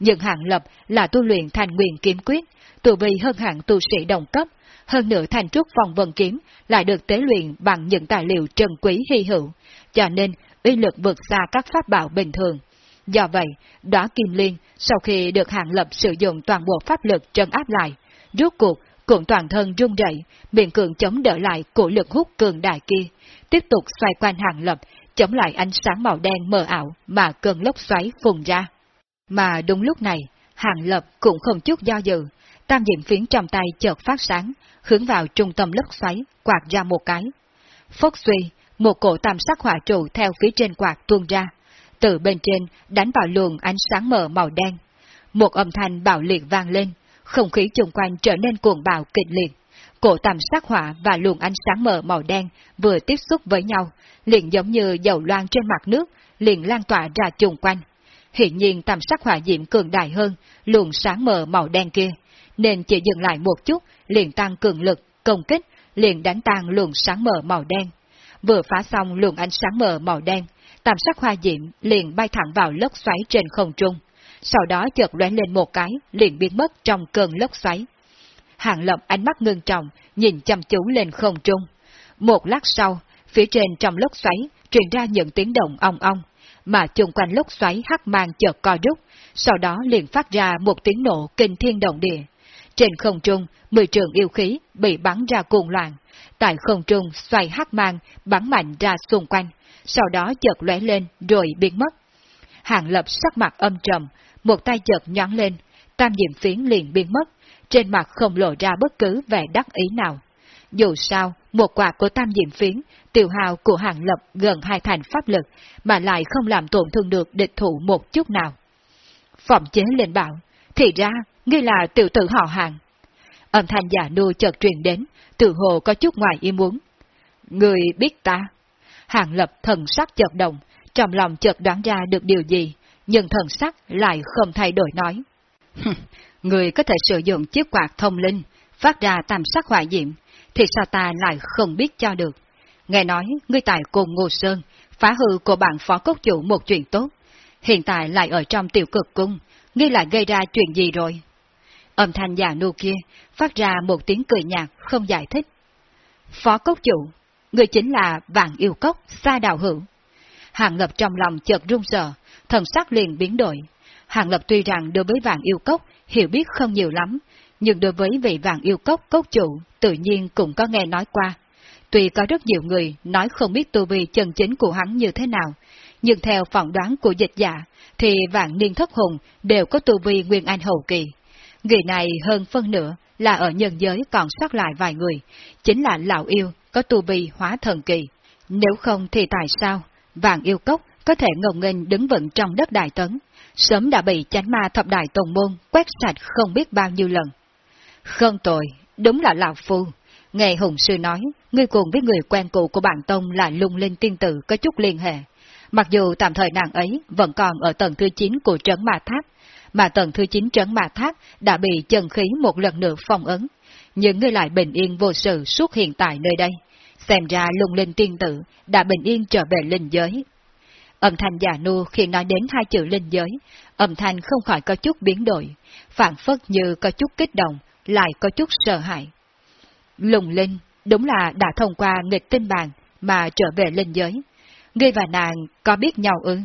Nhưng hạng Lập là tu luyện thành nguyên kiếm quyết, tu vi hơn hạng tu sĩ đồng cấp, hơn nữa thành trúc vòng vân kiếm lại được tế luyện bằng những tài liệu trân quý hy hữu, cho nên uy lực vượt xa các pháp bảo bình thường. Do vậy, đóa kim liên sau khi được hạng lập sử dụng toàn bộ pháp lực trân áp lại, rốt cuộc cũng toàn thân rung rẩy, miệng cường chống đỡ lại của lực hút cường đại kia, tiếp tục xoay quanh hàng lập, chống lại ánh sáng màu đen mờ ảo mà cơn lốc xoáy phùng ra. Mà đúng lúc này, hàng lập cũng không chút do dự, tam diện phiến trong tay chợt phát sáng, hướng vào trung tâm lốc xoáy, quạt ra một cái. Phốc suy, một cổ tam sắc hỏa trụ theo phía trên quạt tuôn ra, từ bên trên đánh vào luồng ánh sáng mờ màu đen. Một âm thanh bạo liệt vang lên, không khí xung quanh trở nên cuồng bạo kịch liệt. Cổ tam sắc hỏa và luồng ánh sáng mờ màu đen vừa tiếp xúc với nhau, liền giống như dầu loang trên mặt nước, liền lan tỏa ra chung quanh. Hiện nhiên tam sắc hỏa diễm cường đại hơn, luồng sáng mờ màu đen kia, nên chỉ dừng lại một chút, liền tăng cường lực, công kích, liền đánh tan luồng sáng mờ màu đen. Vừa phá xong luồng ánh sáng mờ màu đen, tam sắc hoa diễm liền bay thẳng vào lốc xoáy trên không trung. Sau đó chợt lóe lên một cái, liền biến mất trong cơn lốc xoáy. Hàng Lập ánh mắt ngưng trọng, nhìn chăm chú lên không trung. Một lát sau, phía trên trong lốc xoáy truyền ra những tiếng động ong ong, mà chung quanh lốc xoáy hắc mang chợt co rút, sau đó liền phát ra một tiếng nổ kinh thiên động địa. Trên không trung, mười trường yêu khí bị bắn ra cuồng loạn, tại không trung xoay hắc mang bắn mạnh ra xung quanh, sau đó chợt lóe lên rồi biến mất. Hàng lập sắc mặt âm trầm, một tay chợt nhón lên, tam diệm phiến liền biến mất, trên mặt không lộ ra bất cứ vẻ đắc ý nào. Dù sao, một quả của tam diệm phiến, tiểu hào của hàng lập gần hai thành pháp lực, mà lại không làm tổn thương được địch thủ một chút nào. Phòng chế lên bảo, thì ra, ngươi là tiểu tử họ hàng. Âm thanh giả nô chợt truyền đến, tự hồ có chút ngoài ý muốn. Người biết ta. Hàng lập thần sắc chợt động, trong lòng chợt đoán ra được điều gì, nhưng thần sắc lại không thay đổi nói. người có thể sử dụng chiếc quạt thông linh, phát ra tam sắc hỏa diệm, thì sao ta lại không biết cho được. Nghe nói, ngươi tại cùng Ngô Sơn, phá hư của bạn phó cốt chủ một chuyện tốt, hiện tại lại ở trong tiểu cực cung, ngươi lại gây ra chuyện gì rồi? Âm thanh già nô kia phát ra một tiếng cười nhạt không giải thích. Phó cốc chủ, người chính là vạn yêu cốc, xa đào hữu. Hàng Lập trong lòng chợt run sợ, thần sắc liền biến đổi. Hàng Lập tuy rằng đối với vạn yêu cốc hiểu biết không nhiều lắm, nhưng đối với vị vạn yêu cốc cốc chủ tự nhiên cũng có nghe nói qua. Tuy có rất nhiều người nói không biết tu vi chân chính của hắn như thế nào, nhưng theo phỏng đoán của dịch giả, thì vạn niên thất hùng đều có tu vi nguyên anh hậu kỳ. Người này hơn phân nửa là ở nhân giới còn sót lại vài người, chính là lão yêu có tu vi hóa thần kỳ. Nếu không thì tại sao vàng yêu cốc có thể ngồng nghênh đứng vững trong đất đại tấn, sớm đã bị chánh ma thập đại tồn môn quét sạch không biết bao nhiêu lần. Không tội, đúng là lão phu. Nghe Hùng Sư nói, ngươi cùng với người quen cũ của bản tông là lung linh tiên tử có chút liên hệ. Mặc dù tạm thời nàng ấy vẫn còn ở tầng thứ 9 của trấn Ma Tháp, mà tầng thứ 9 trấn Ma Tháp đã bị chân khí một lần nữa phong ấn, nhưng ngươi lại bình yên vô sự xuất hiện tại nơi đây. Xem ra lung linh tiên tử đã bình yên trở về linh giới. Âm thanh già nua khi nói đến hai chữ linh giới, âm thanh không khỏi có chút biến đổi, phản phất như có chút kích động, lại có chút sợ hãi. Lùng linh, đúng là đã thông qua nghịch tinh bàn mà trở về linh giới. Ngươi và nàng có biết nhau ư?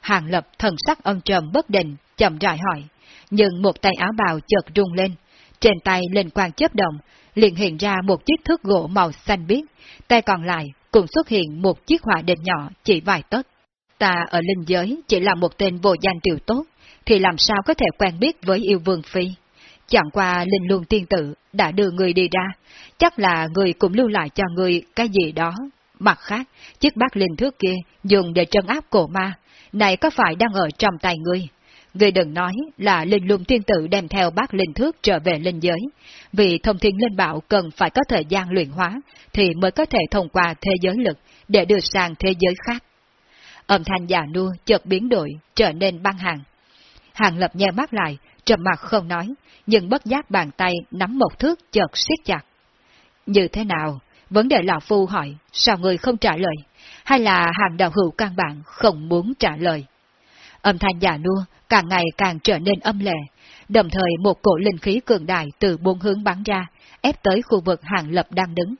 Hàng lập thần sắc âm trầm bất định, chậm rãi hỏi, nhưng một tay áo bào chợt rung lên, trên tay lên quang chớp động, liền hiện ra một chiếc thước gỗ màu xanh biếc, tay còn lại cũng xuất hiện một chiếc hỏa đèn nhỏ chỉ vài tấc. Ta ở linh giới chỉ là một tên vô danh tiểu tốt, thì làm sao có thể quen biết với yêu vương phi? Chẳng qua linh luân tiên tử đã đưa người đi ra, chắc là người cũng lưu lại cho người cái gì đó. Mặt khác, chiếc bát linh thước kia dùng để trấn áp cổ ma, này có phải đang ở trong tay người? người đừng nói là linh luân tiên tử đem theo bát linh thước trở về linh giới, vì thông thiên linh bảo cần phải có thời gian luyện hóa, thì mới có thể thông qua thế giới lực để đưa sang thế giới khác. Âm thanh già nua chợt biến đổi, trở nên băng hàng. Hàng lập nheo mắt lại, trầm mặt không nói, nhưng bất giác bàn tay nắm một thước chợt siết chặt. Như thế nào? Vấn đề lão phu hỏi, sao người không trả lời? Hay là hàng đạo hữu căn bản không muốn trả lời? Âm thanh già nua càng ngày càng trở nên âm lệ, đồng thời một cổ linh khí cường đại từ bốn hướng bắn ra, ép tới khu vực hàng lập đang đứng.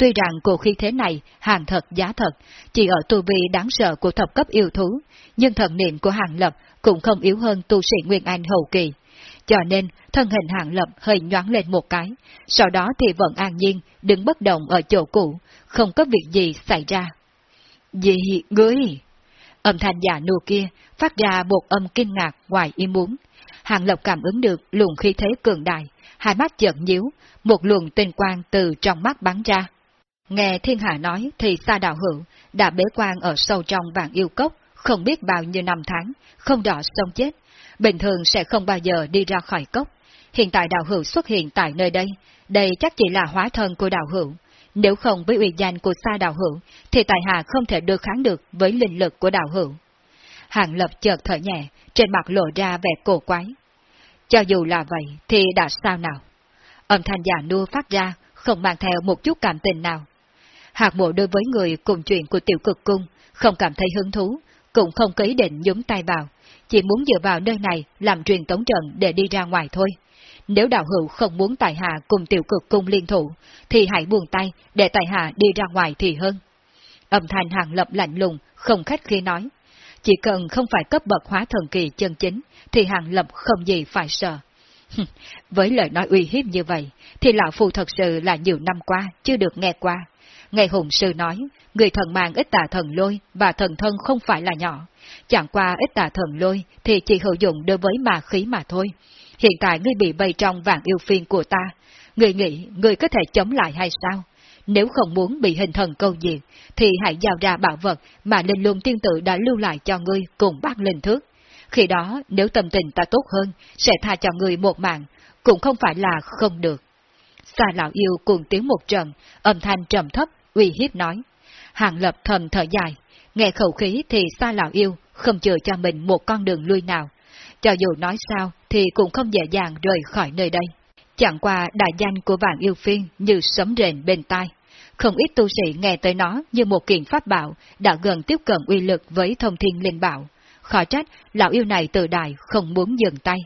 Tuy rằng cổ khí thế này hàng thật giá thật, chỉ ở tu vi đáng sợ của thập cấp yêu thú, nhưng thần niệm của hàng lập cũng không yếu hơn tu sĩ Nguyên Anh hậu kỳ. Cho nên, thân hình hàng lập hơi nhoáng lên một cái, sau đó thì vẫn an nhiên, đứng bất động ở chỗ cũ, không có việc gì xảy ra. Dị ngươi? Âm thanh già nua kia phát ra một âm kinh ngạc ngoài ý muốn. Hàng lập cảm ứng được luồng khí thế cường đại, hai mắt chợt nhíu, một luồng tinh quang từ trong mắt bắn ra. Nghe thiên hạ nói thì xa đạo hữu đã bế quan ở sâu trong vạn yêu cốc, không biết bao nhiêu năm tháng, không đỏ sông chết, bình thường sẽ không bao giờ đi ra khỏi cốc. Hiện tại đạo hữu xuất hiện tại nơi đây, đây chắc chỉ là hóa thân của đạo hữu, Nếu không với uy danh của xa đạo hữu, thì tài hạ không thể đối kháng được với linh lực của đạo hữu. Hàng lập chợt thở nhẹ, trên mặt lộ ra vẻ cổ quái. Cho dù là vậy, thì đã sao nào? Âm thanh giả nua phát ra, không mang theo một chút cảm tình nào. Hạc mộ đối với người cùng chuyện của tiểu cực cung, không cảm thấy hứng thú, cũng không có ý định nhúng tay vào, chỉ muốn dựa vào nơi này làm truyền tống trận để đi ra ngoài thôi. Nếu đạo hữu không muốn tài hạ cùng tiểu cực cung liên thủ, thì hãy buông tay để tài hạ đi ra ngoài thì hơn. Âm thanh hàng lập lạnh lùng, không khách khi nói. Chỉ cần không phải cấp bậc hóa thần kỳ chân chính, thì hàng lập không gì phải sợ. Với lời nói uy hiếp như vậy, thì lão phù thật sự là nhiều năm qua chưa được nghe qua. Ngày hùng sư nói, người thần mang ít tà thần lôi và thần thân không phải là nhỏ. Chẳng qua ít tà thần lôi thì chỉ hữu dụng đối với ma khí mà thôi. Hiện tại ngươi bị vây trong vàng yêu phiên của ta. Ngươi nghĩ ngươi có thể chống lại hay sao? Nếu không muốn bị hình thần câu diệt, thì hãy giao ra bảo vật mà linh luân tiên tử đã lưu lại cho ngươi cùng bác linh thước. Khi đó, nếu tâm tình ta tốt hơn, sẽ tha cho ngươi một mạng, cũng không phải là không được. Xa lão yêu cuồng tiếng một trận, âm thanh trầm thấp, uy hiếp nói. Hàng lập thầm thở dài, nghe khẩu khí thì xa lão yêu, không chừa cho mình một con đường lui nào. Cho dù nói sao thì cũng không dễ dàng rời khỏi nơi đây. Chẳng qua đại danh của vạn yêu phiên như sấm rền bên tai. Không ít tu sĩ nghe tới nó như một kiện pháp bảo đã gần tiếp cận uy lực với thông thiên linh bảo. Khó trách lão yêu này từ đại không muốn dừng tay.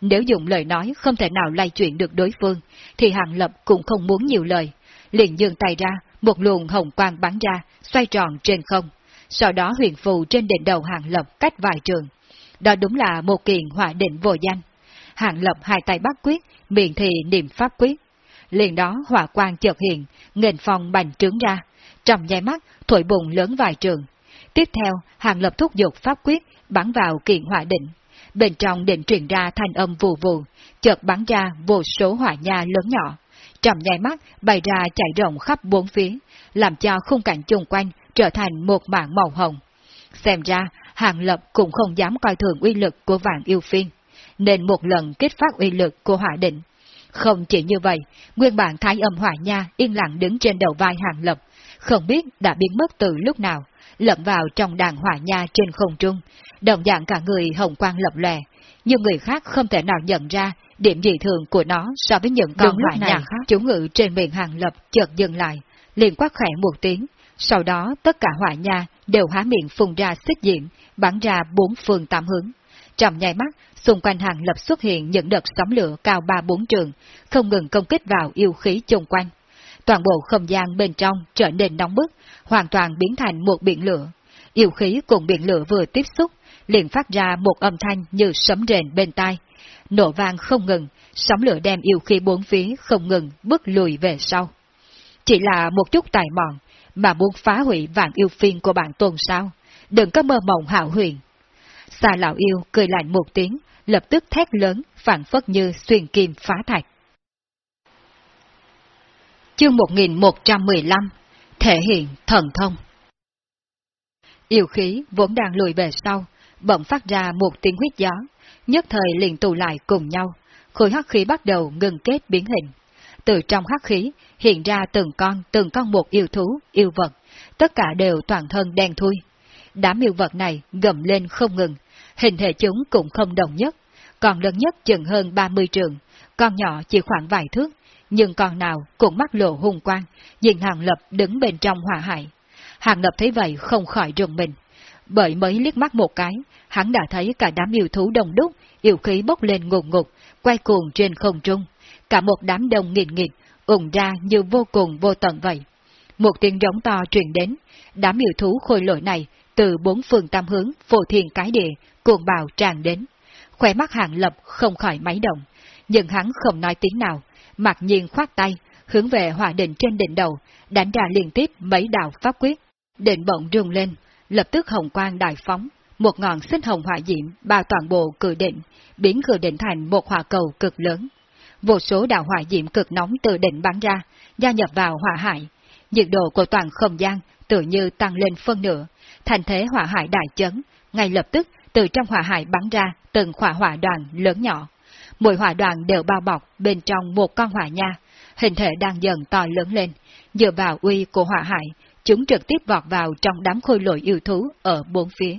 Nếu dùng lời nói không thể nào lay chuyển được đối phương, thì Hàng Lập cũng không muốn nhiều lời. Liền dừng tay ra, một luồng hồng quang bắn ra, xoay tròn trên không. Sau đó huyền phù trên đỉnh đầu Hàng Lập cách vài trường. Đó đúng là một kiện hỏa định vô danh. Hàng Lập hai tay bắt quyết, miệng thì niệm pháp quyết. Liền đó hỏa quang chợt hiện, nghênh phong bành trướng ra, trong nháy mắt thổi bùng lớn vài trường. Tiếp theo, Hàng Lập thúc giục pháp quyết, bắn vào kiện hỏa định. Bên trong định truyền ra thanh âm vù vù, chợt bắn ra vô số hỏa nha lớn nhỏ. Trong nháy mắt bày ra chạy rộng khắp bốn phía, làm cho khung cảnh chung quanh trở thành một mảng màu hồng. Xem ra, Hàng Lập cũng không dám coi thường uy lực của vạn yêu phiên, nên một lần kích phát uy lực của hỏa định. Không chỉ như vậy, nguyên bản thái âm hỏa nha yên lặng đứng trên đầu vai Hàng Lập, không biết đã biến mất từ lúc nào, lẫn vào trong đàn hỏa nha trên không trung, đồng dạng cả người hồng quang lập lòe, nhưng người khác không thể nào nhận ra điểm dị thường của nó so với những con hỏa nha khác. Chủ ngự trên miệng Hàng Lập chợt dừng lại, liền quát khẽ một tiếng, sau đó tất cả hỏa nha đều há miệng phun ra xích diệm, bắn ra bốn phương tám hướng. Trong nháy mắt, xung quanh hàng lập xuất hiện những đợt sóng lửa cao ba bốn trường, không ngừng công kích vào yêu khí chung quanh. Toàn bộ không gian bên trong trở nên nóng bức, hoàn toàn biến thành một biển lửa. Yêu khí cùng biển lửa vừa tiếp xúc, liền phát ra một âm thanh như sấm rền bên tai. Nổ vang không ngừng, sóng lửa đem yêu khí bốn phía không ngừng bước lùi về sau. Chỉ là một chút tài mọn, mà muốn phá hủy vạn yêu phiên của bạn tuần sao? Đừng có mơ mộng hảo huyền. Xà lão yêu cười lạnh một tiếng, lập tức thét lớn, phản phất như xuyên kim phá thạch. Chương 1115 Thể hiện thần thông Yêu khí vốn đang lùi về sau, bỗng phát ra một tiếng huyết gió, nhất thời liền tụ lại cùng nhau, khối hắc khí bắt đầu ngừng kết biến hình. Từ trong hắc khí hiện ra từng con, từng con một yêu thú, yêu vật, tất cả đều toàn thân đen thui. Đám yêu vật này gầm lên không ngừng, hình thể chúng cũng không đồng nhất, còn lớn nhất chừng hơn 30 trường, con nhỏ chỉ khoảng vài thước, nhưng con nào cũng mắt lộ hung quang, nhìn Hàng Lập đứng bên trong hỏa hại Hàng Lập thấy vậy không khỏi rùng mình, bởi mới liếc mắt một cái, hắn đã thấy cả đám yêu thú đông đúc, yêu khí bốc lên ngùng ngục, quay cuồng trên không trung, cả một đám đông nghìn nghịt, ủng ra như vô cùng vô tận vậy. Một tiếng rống to truyền đến, đám yêu thú khôi lỗi này từ bốn phương tam hướng phổ thiên cái địa, cuồng bào tràn đến. Khỏe mắt hàng lập không khỏi máy động, nhưng hắn không nói tiếng nào, mặc nhiên khoát tay, hướng về hòa định trên đỉnh đầu, đánh ra liên tiếp mấy đạo pháp quyết. Định bỗng rung lên, lập tức hồng quang đại phóng, một ngọn xích hồng hỏa diệm bao toàn bộ cử định, biến cử định thành một hỏa cầu cực lớn. Vô số đạo hỏa diệm cực nóng từ đỉnh bắn ra, gia nhập vào hỏa hải. Nhiệt độ của toàn không gian tự như tăng lên phân nửa, thành thế hỏa hải đại chấn, ngay lập tức từ trong hỏa hải bắn ra từng hỏa hỏa đoàn lớn nhỏ. Mỗi hỏa đoàn đều bao bọc bên trong một con hỏa nha, hình thể đang dần to lớn lên, dựa vào uy của hỏa hải, chúng trực tiếp vọt vào trong đám khôi lội yêu thú ở bốn phía.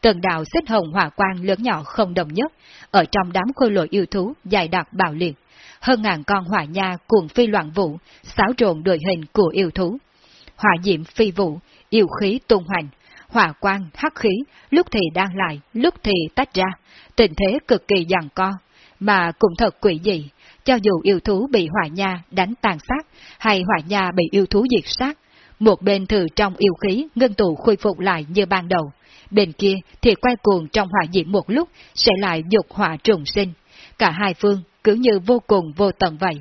tần đạo xích hồng hỏa quang lớn nhỏ không đồng nhất, ở trong đám khôi lội yêu thú dài đặc bạo liệt. Hơn ngàn con hỏa nha cuồng phi loạn vũ, xáo trộn đội hình của yêu thú. Hỏa diệm phi vụ, yêu khí tung hoành, hỏa quang, hắc khí, lúc thì đang lại, lúc thì tách ra, tình thế cực kỳ giằng co, mà cũng thật quỷ dị, cho dù yêu thú bị hỏa nha đánh tàn sát, hay hỏa nha bị yêu thú diệt sát, một bên thử trong yêu khí ngân tụ khôi phục lại như ban đầu, bên kia thì quay cuồng trong hỏa diễm một lúc sẽ lại dục hỏa trùng sinh. Cả hai phương cứ như vô cùng vô tận vậy.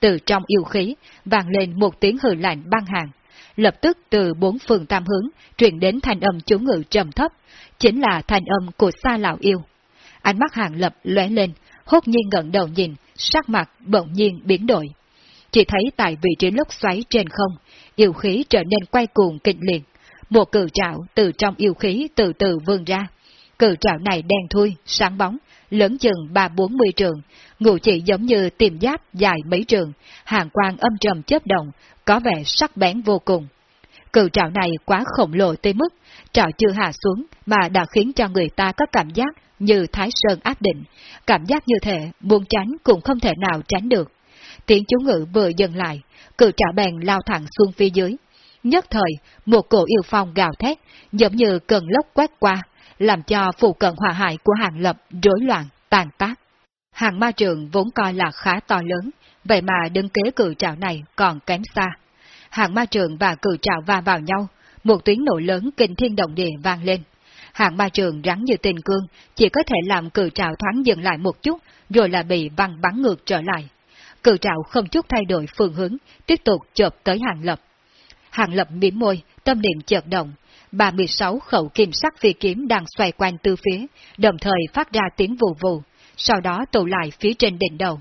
Từ trong yêu khí vang lên một tiếng hừ lạnh băng hàng. Lập tức từ bốn phương tam hướng truyền đến thanh âm chú ngự trầm thấp, chính là thanh âm của xa lão yêu. Ánh mắt hàng lập lóe lên, hốt nhiên ngẩng đầu nhìn, sắc mặt bỗng nhiên biến đổi. Chỉ thấy tại vị trí lốc xoáy trên không, yêu khí trở nên quay cuồng kịch liệt. Một cử trạo từ trong yêu khí từ từ vươn ra. Cử trạo này đen thui, sáng bóng, lớn chừng ba bốn mươi trường, ngụ chỉ giống như tiềm giáp dài mấy trường, hàng quang âm trầm chớp động, có vẻ sắc bén vô cùng. Cự trạo này quá khổng lồ tới mức, trạo chưa hạ xuống mà đã khiến cho người ta có cảm giác như Thái Sơn áp định, cảm giác như thể muốn tránh cũng không thể nào tránh được. Tiếng chú ngữ vừa dừng lại, cự trả bèn lao thẳng xuống phía dưới. Nhất thời, một cổ yêu phong gào thét, giống như cơn lốc quét qua, làm cho phụ cận hòa hại của hàng lập rối loạn, tàn tác. Hàng ma trường vốn coi là khá to lớn, vậy mà đứng kế cự trạo này còn kém xa. Hàng ma trường và cự trạo va vào nhau, một tiếng nổ lớn kinh thiên động địa vang lên. Hàng ma trường rắn như tình cương, chỉ có thể làm cự trạo thoáng dừng lại một chút, rồi là bị văng bắn ngược trở lại. Cự trạo không chút thay đổi phương hướng, tiếp tục chộp tới hàng lập. Hàng lập mỉm môi, tâm niệm chợt động, 36 khẩu kim sắc phi kiếm đang xoay quanh tư phía, đồng thời phát ra tiếng vù vù, sau đó tụ lại phía trên đỉnh đầu.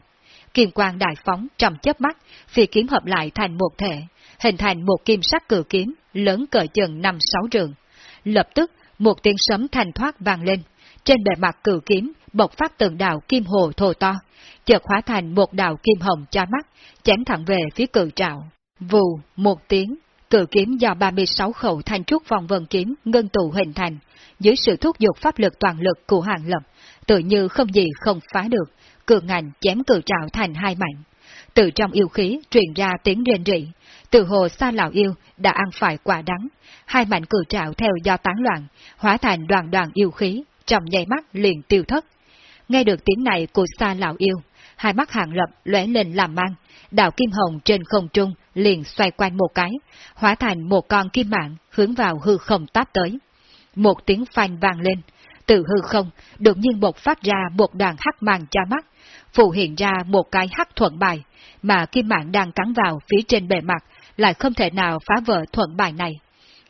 Kim quang đại phóng trong chớp mắt, phi kiếm hợp lại thành một thể, hình thành một kim sắc cử kiếm, lớn cỡ chừng 5-6 trường. Lập tức, một tiếng sấm thành thoát vang lên, trên bề mặt cử kiếm bộc phát từng đạo kim hồ thô to, chợt hóa thành một đạo kim hồng cho mắt, chém thẳng về phía cự trạo. Vù, một tiếng, cử kiếm do 36 khẩu thanh trúc vòng vân kiếm ngân tụ hình thành, dưới sự thúc giục pháp lực toàn lực của hàng lập, tự như không gì không phá được, cường ngành chém cự trạo thành hai mảnh. Từ trong yêu khí truyền ra tiếng rên rỉ, từ hồ xa lão yêu đã ăn phải quả đắng, hai mảnh cử trạo theo do tán loạn, hóa thành đoàn đoàn yêu khí, trong nháy mắt liền tiêu thất. Nghe được tiếng này của xa lão yêu, hai mắt hàng lập lóe lên làm mang, đạo kim hồng trên không trung liền xoay quanh một cái, hóa thành một con kim mạng hướng vào hư không táp tới. Một tiếng phanh vang lên, từ hư không đột nhiên bộc phát ra một đoàn hắc màng cha mắt, phụ hiện ra một cái hắc thuận bài, mà kim mạng đang cắn vào phía trên bề mặt lại không thể nào phá vỡ thuận bài này.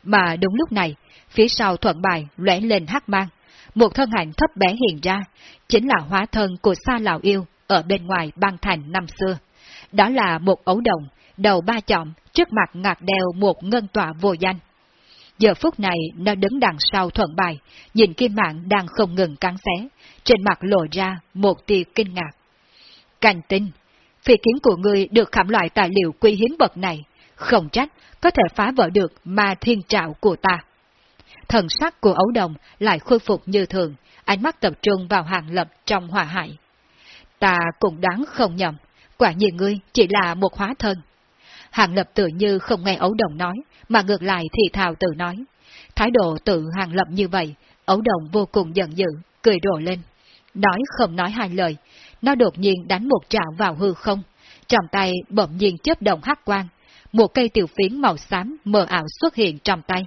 Mà đúng lúc này, phía sau thuận bài lóe lên hắc mang, một thân ảnh thấp bé hiện ra, chính là hóa thân của Sa Lào Yêu ở bên ngoài băng thành năm xưa. Đó là một ấu đồng, đầu ba chọm, trước mặt ngạc đeo một ngân tọa vô danh. Giờ phút này nó đứng đằng sau thuận bài, nhìn kim mạng đang không ngừng cắn xé, trên mặt lộ ra một tia kinh ngạc. Cành tinh, phi kiếm của ngươi được khảm loại tài liệu quý hiếm bậc này, không trách có thể phá vỡ được ma thiên trạo của ta. Thần sắc của ấu đồng lại khôi phục như thường, ánh mắt tập trung vào hàng lập trong hỏa hại. Ta cũng đáng không nhầm, quả nhiên ngươi chỉ là một hóa thân. Hàng lập tự như không nghe ấu đồng nói, mà ngược lại thì thào tự nói. Thái độ tự hàng lập như vậy, ấu đồng vô cùng giận dữ, cười rộ lên. Nói không nói hai lời, nó đột nhiên đánh một trạo vào hư không, trong tay bỗng nhiên chớp động hắc quang, một cây tiểu phiến màu xám mờ ảo xuất hiện trong tay.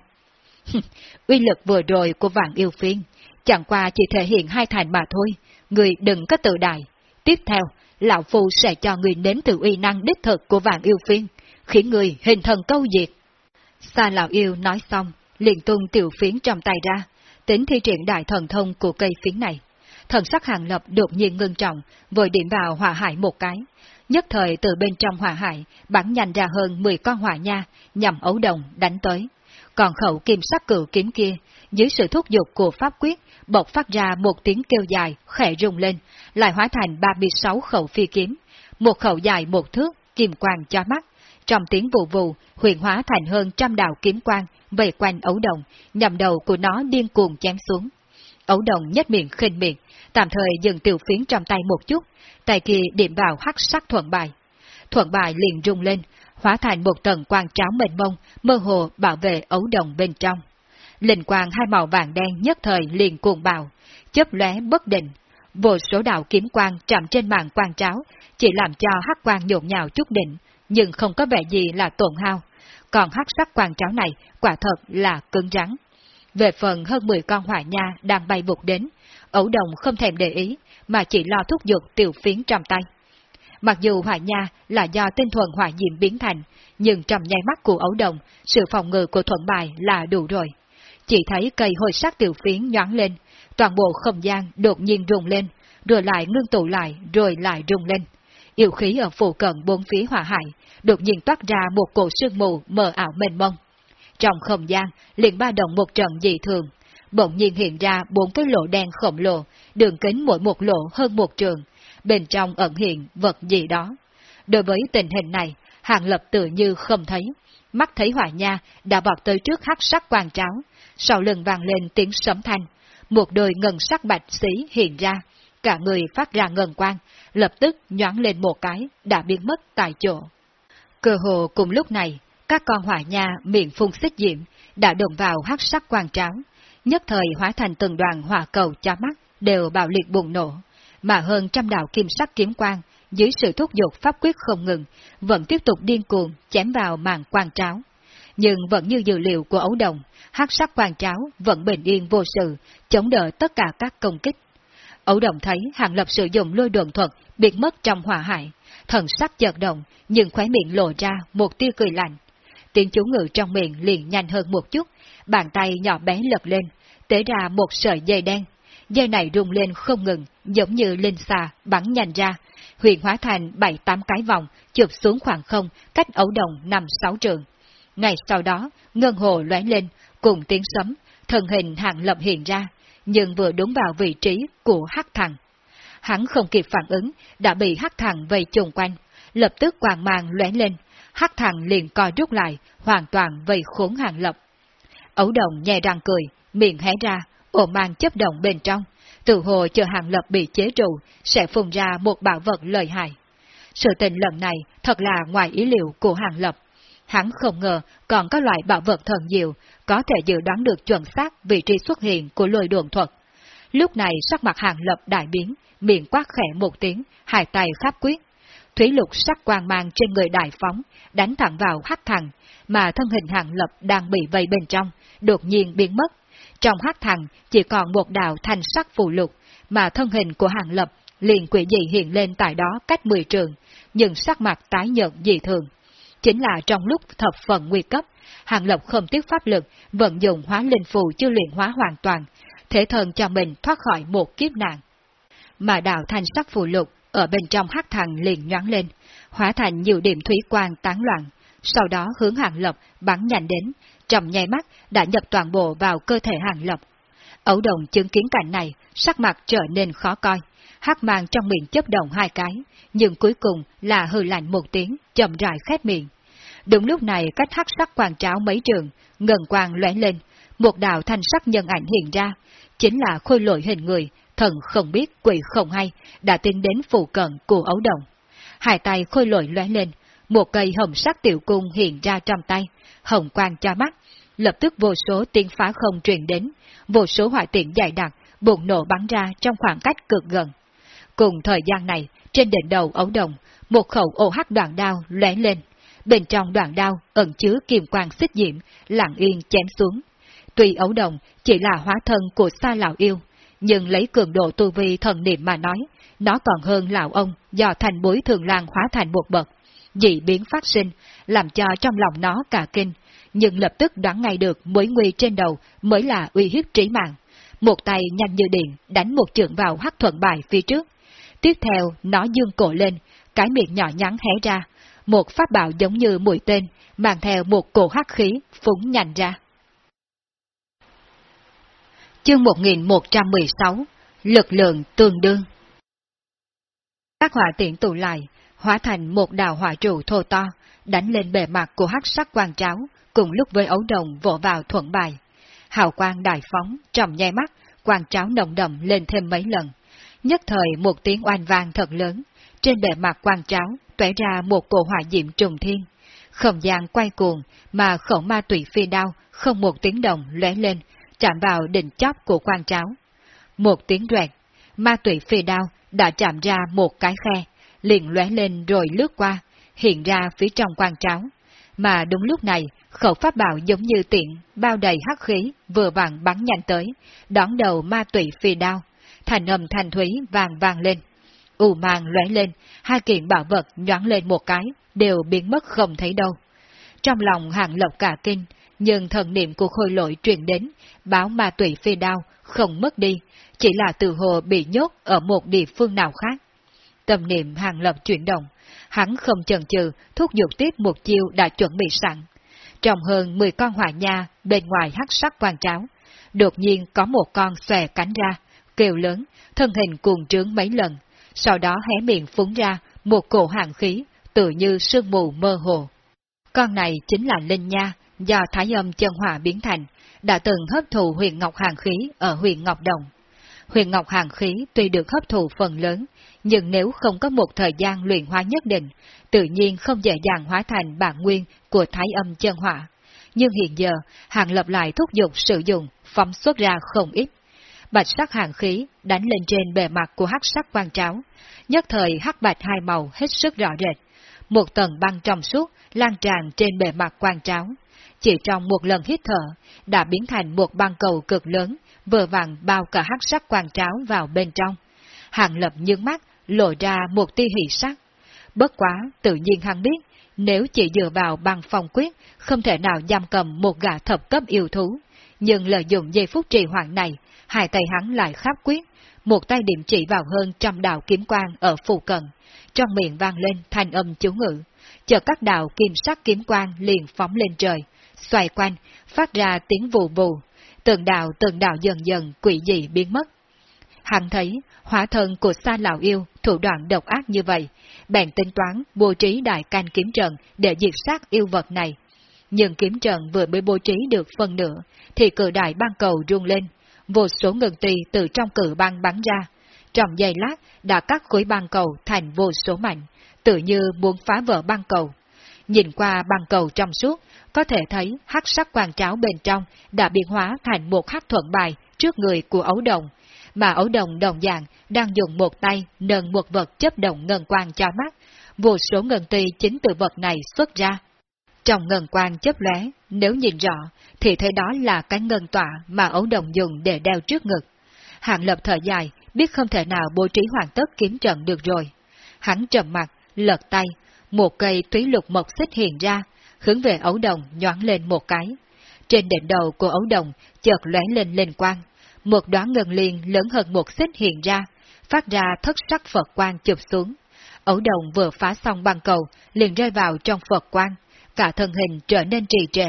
Uy lực vừa rồi của vạn yêu phiến, chẳng qua chỉ thể hiện hai thành mà thôi, người đừng có tự đại. Tiếp theo, Lão Phu sẽ cho người nếm thử uy năng đích thực của vạn yêu phiên, khiến người hình thần câu diệt. Sa Lão Yêu nói xong, liền tung tiểu phiến trong tay ra, tính thi triển đại thần thông của cây phiến này. Thần sắc hàng lập đột nhiên ngưng trọng, vội điểm vào hỏa hải một cái. Nhất thời từ bên trong hỏa hải, bắn nhanh ra hơn 10 con hỏa nha, nhằm ấu đồng đánh tới. Còn khẩu kim sắc cự kiếm kia, dưới sự thúc giục của pháp quyết, bộc phát ra một tiếng kêu dài, khẽ rung lên, lại hóa thành 36 khẩu phi kiếm, một khẩu dài một thước, kim quang cho mắt, trong tiếng vụ vụ, huyền hóa thành hơn trăm đạo kiếm quang về quanh ấu đồng, nhằm đầu của nó điên cuồng chém xuống. Ấu đồng nhất miệng khinh miệng, tạm thời dừng tiểu phiến trong tay một chút, tay kia điểm vào hắc sắc thuận bài. Thuận bài liền rung lên, hóa thành một tầng quang tráo mênh mông, mơ hồ bảo vệ ấu đồng bên trong. Linh quang hai màu vàng đen nhất thời liền cuồng bạo, chớp lóe bất định. Vô số đạo kiếm quang chạm trên màn quang tráo, chỉ làm cho hắc quang nhộn nhào chút định, nhưng không có vẻ gì là tổn hao. Còn hắc sắc quang tráo này quả thật là cứng rắn. Về phần hơn 10 con hỏa nha đang bay vụt đến, ấu đồng không thèm để ý, mà chỉ lo thúc giục tiểu phiến trong tay. Mặc dù hỏa nha là do tinh thuần hỏa diệm biến thành, nhưng trong nháy mắt của ấu đồng, sự phòng ngự của thuận bài là đủ rồi. Chỉ thấy cây hồi sắc tiểu phiến nhoáng lên, toàn bộ không gian đột nhiên rung lên, rồi lại ngưng tụ lại, rồi lại rung lên. Yêu khí ở phụ cận bốn phía hỏa hại đột nhiên toát ra một cổ sương mù mờ ảo mênh mông. Trong không gian, liền ba động một trận dị thường, bỗng nhiên hiện ra bốn cái lỗ đen khổng lồ, đường kính mỗi một lỗ hơn một trường, bên trong ẩn hiện vật gì đó. Đối với tình hình này, Hàng Lập tự như không thấy, mắt thấy hỏa nha đã vọt tới trước hắc sắc quang tráo, sau lưng vang lên tiếng sấm thanh, một đôi ngân sắc bạch xí hiện ra, cả người phát ra ngân quang, lập tức nhoáng lên một cái, đã biến mất tại chỗ. Cơ hồ cùng lúc này, các con hỏa nha miệng phun xích diệm đã đồng vào hắc sắc quang tráo, nhất thời hóa thành từng đoàn hỏa cầu cho mắt, đều bạo liệt bùng nổ, mà hơn trăm đạo kim sắc kiếm quang, dưới sự thúc giục pháp quyết không ngừng, vẫn tiếp tục điên cuồng chém vào màn quang tráo. Nhưng vẫn như dự liệu của ấu đồng, hắc sắc quang tráo vẫn bình yên vô sự, chống đỡ tất cả các công kích. Ấu đồng thấy hàng lập sử dụng lôi đường thuật biệt mất trong hỏa hại thần sắc chợt động, nhưng khóe miệng lộ ra một tia cười lạnh. Tiếng chú ngự trong miệng liền nhanh hơn một chút, bàn tay nhỏ bé lật lên, tế ra một sợi dây đen. Dây này rung lên không ngừng, giống như linh xà bắn nhanh ra, huyền hóa thành bảy tám cái vòng, chụp xuống khoảng không, cách ấu đồng năm sáu trường. Ngày sau đó, ngân hồ lóe lên, cùng tiếng sấm, thần hình hạng lập hiện ra, nhưng vừa đúng vào vị trí của hắc thằng. Hắn không kịp phản ứng, đã bị hắc thằng vây chung quanh, lập tức quàng màng lóe lên, hắc thằng liền co rút lại, hoàn toàn vây khốn hạng lập. Ấu đồng nhẹ răng cười, miệng hé ra, ổ mang chấp động bên trong, tự hồ chờ hàng lập bị chế trụ, sẽ phun ra một bảo vật lợi hại. Sự tình lần này thật là ngoài ý liệu của hàng lập. Hắn không ngờ còn có loại bảo vật thần diệu có thể dự đoán được chuẩn xác vị trí xuất hiện của lôi đường thuật. Lúc này sắc mặt hàng lập đại biến, miệng quát khẽ một tiếng, hai tay khắp quyết. Thủy lục sắc quang mang trên người đại phóng, đánh thẳng vào hắc thằng, mà thân hình hàng lập đang bị vây bên trong, đột nhiên biến mất. Trong hắc thằng chỉ còn một đạo thanh sắc phù lục, mà thân hình của hàng lập liền quỷ dị hiện lên tại đó cách 10 trường, nhưng sắc mặt tái nhợt dị thường. Chính là trong lúc thập phần nguy cấp, Hàng Lập không tiếc pháp lực, vận dụng hóa linh phù chưa luyện hóa hoàn toàn, thể thần cho mình thoát khỏi một kiếp nạn. Mà đạo thanh sắc phù lục ở bên trong hắc thằng liền nhoáng lên, hóa thành nhiều điểm thủy quang tán loạn, sau đó hướng Hàng Lập bắn nhanh đến, trong nháy mắt đã nhập toàn bộ vào cơ thể Hàng Lập. Ấu đồng chứng kiến cảnh này, sắc mặt trở nên khó coi, hắc mang trong miệng chấp động hai cái, nhưng cuối cùng là hư lạnh một tiếng, chậm rãi khép miệng. Đúng lúc này cách hắc sắc quang tráo mấy trường, ngần quang lóe lên, một đạo thanh sắc nhân ảnh hiện ra, chính là khôi lội hình người, thần không biết quỷ không hay, đã tiến đến phụ cận của ấu đồng. Hai tay khôi lội lóe lên, một cây hồng sắc tiểu cung hiện ra trong tay, hồng quang cho mắt, lập tức vô số tiếng phá không truyền đến, vô số hỏa tiện dài đặc, bùng nổ bắn ra trong khoảng cách cực gần. Cùng thời gian này, trên đỉnh đầu ấu đồng, một khẩu ô hắc đoạn đao lóe lên, bên trong đoạn đao ẩn chứa kiềm quang xích diễm, lặng yên chém xuống. Tuy ấu đồng chỉ là hóa thân của sa lão yêu, nhưng lấy cường độ tu vi thần niệm mà nói, nó còn hơn lão ông do thành bối thường lang hóa thành một bậc. Dị biến phát sinh, làm cho trong lòng nó cả kinh, nhưng lập tức đoán ngay được mối nguy trên đầu mới là uy hiếp trí mạng. Một tay nhanh như điện đánh một chưởng vào hắc thuận bài phía trước. Tiếp theo, nó dương cổ lên, cái miệng nhỏ nhắn hé ra, một pháp bảo giống như mũi tên, mang theo một cổ hắc khí phúng nhanh ra. Chương 1116 Lực lượng tương đương Các hỏa tiện tụ lại, hóa thành một đào hỏa trụ thô to, đánh lên bề mặt của hắc sắc quan tráo, cùng lúc với ấu đồng vỗ vào thuận bài. Hào quang đại phóng, trong nháy mắt, quan tráo nồng đậm lên thêm mấy lần. Nhất thời một tiếng oanh vang thật lớn, trên bề mặt quan tráo tỏa ra một cổ hỏa diệm trùng thiên. Không gian quay cuồng, mà khẩu ma tụy phi đao không một tiếng đồng lóe lên, chạm vào đỉnh chóp của quan tráo. Một tiếng rẹt, ma tụy phi đao đã chạm ra một cái khe, liền lóe lên rồi lướt qua, hiện ra phía trong quan tráo. Mà đúng lúc này, khẩu pháp bảo giống như tiện, bao đầy hắc khí, vừa vàng bắn nhanh tới, đón đầu ma tụy phi đao. Thành âm thanh thúy vàng vàng lên. U màng lóe lên, hai kiện bảo vật nhoáng lên một cái, đều biến mất không thấy đâu. Trong lòng hạng lộc cả kinh, nhưng thần niệm của khôi lỗi truyền đến, báo ma tụy phi đao, không mất đi, chỉ là từ hồ bị nhốt ở một địa phương nào khác. Tâm niệm hàng lập chuyển động, hắn không chần chừ thúc giục tiếp một chiêu đã chuẩn bị sẵn. Trong hơn 10 con hỏa nha bên ngoài hắc sắc quan tráo, đột nhiên có một con xòe cánh ra, kêu lớn, thân hình cuồng trướng mấy lần, sau đó hé miệng phúng ra một cổ hàng khí, tự như sương mù mơ hồ. Con này chính là Linh Nha, do Thái âm chân hỏa biến thành, đã từng hấp thụ huyền ngọc hàng khí ở huyền Ngọc Đồng. Huyền ngọc hàng khí tuy được hấp thụ phần lớn, nhưng nếu không có một thời gian luyện hóa nhất định, tự nhiên không dễ dàng hóa thành bản nguyên của thái âm chân hỏa. Nhưng hiện giờ, hàng lập lại thúc giục sử dụng, phóng xuất ra không ít. Bạch sắc hàng khí đánh lên trên bề mặt của hắc sắc quan tráo, nhất thời hắc bạch hai màu hết sức rõ rệt. Một tầng băng trong suốt lan tràn trên bề mặt quan tráo. Chỉ trong một lần hít thở, đã biến thành một băng cầu cực lớn, vừa vặn bao cả hắc sắc quan tráo vào bên trong. Hàng lập nhướng mắt, lộ ra một tia hỷ sắc. Bất quá, tự nhiên hắn biết, nếu chỉ dựa vào bằng phong quyết, không thể nào giam cầm một gã thập cấp yêu thú. Nhưng lợi dụng giây phút trì hoãn này, hai tay hắn lại khắp quyết, một tay điểm chỉ vào hơn trăm đạo kiếm quang ở phù cận, trong miệng vang lên thanh âm chú ngữ, chợt các đạo kim sắc kiếm quang liền phóng lên trời, xoay quanh, phát ra tiếng vù vù, từng đạo từng đạo dần dần quỷ dị biến mất. Hắn thấy hóa thân của sa lão yêu thủ đoạn độc ác như vậy, bèn tính toán bố trí đại canh kiếm trận để diệt sát yêu vật này. Nhưng kiếm trận vừa mới bố trí được phần nửa, thì cử đại băng cầu rung lên, vô số ngân tì từ trong cử băng bắn ra. Trong giây lát đã cắt khối băng cầu thành vô số mảnh, tự như muốn phá vỡ băng cầu. Nhìn qua băng cầu trong suốt, có thể thấy hắc sắc quang tráo bên trong đã biến hóa thành một hắc thuận bài trước người của ấu đồng, mà ấu đồng đồng dạng đang dùng một tay nâng một vật chấp động ngân quang cho mắt, vô số ngân ti chính từ vật này xuất ra. Trong ngân quang chấp lóe, nếu nhìn rõ, thì thấy đó là cái ngân tọa mà ấu đồng dùng để đeo trước ngực. Hạng lập thở dài, biết không thể nào bố trí hoàn tất kiếm trận được rồi. Hắn trầm mặt, lật tay, một cây túy lục mộc xích hiện ra, hướng về ấu đồng nhoáng lên một cái. Trên đỉnh đầu của ấu đồng chợt lóe lên lên quang, một đoán ngân liền lớn hơn một xích hiện ra, phát ra thất sắc Phật quang chụp xuống. Ấu đồng vừa phá xong băng cầu, liền rơi vào trong Phật quang, cả thân hình trở nên trì trệ.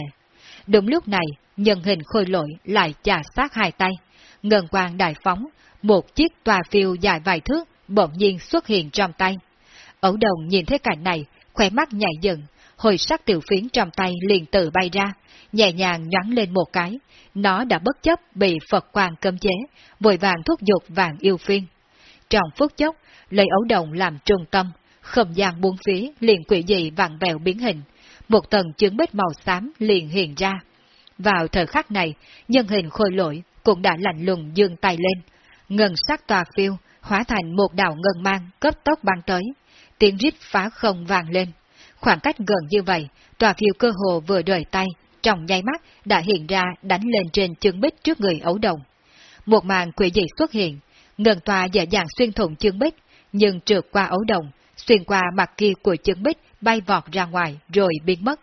Đúng lúc này, nhân hình khôi lỗi lại chà sát hai tay. Ngân quang đại phóng, một chiếc tòa phiêu dài vài thước bỗng nhiên xuất hiện trong tay. Ấu đồng nhìn thấy cảnh này, khỏe mắt nhảy dựng, hồi sắc tiểu phiến trong tay liền tự bay ra, nhẹ nhàng nhoắn lên một cái, nó đã bất chấp bị Phật quang cấm chế, vội vàng thúc giục vàng yêu phiên. Trong phút chốc, lấy ấu đồng làm trung tâm, không gian buông phía liền quỷ dị vặn vẹo biến hình, một tầng chứng bích màu xám liền hiện ra. Vào thời khắc này, nhân hình khôi lỗi cũng đã lạnh lùng dương tay lên, ngân sắc tòa phiêu hóa thành một đạo ngân mang cấp tốc băng tới, tiếng rít phá không vàng lên. Khoảng cách gần như vậy, tòa phiêu cơ hồ vừa rời tay, trong nháy mắt đã hiện ra đánh lên trên chứng bích trước người ấu đồng. Một màn quỷ dị xuất hiện, ngân tòa dễ dàng xuyên thủng chứng bích, nhưng trượt qua ấu đồng, xuyên qua mặt kia của chứng bích bay vọt ra ngoài rồi biến mất.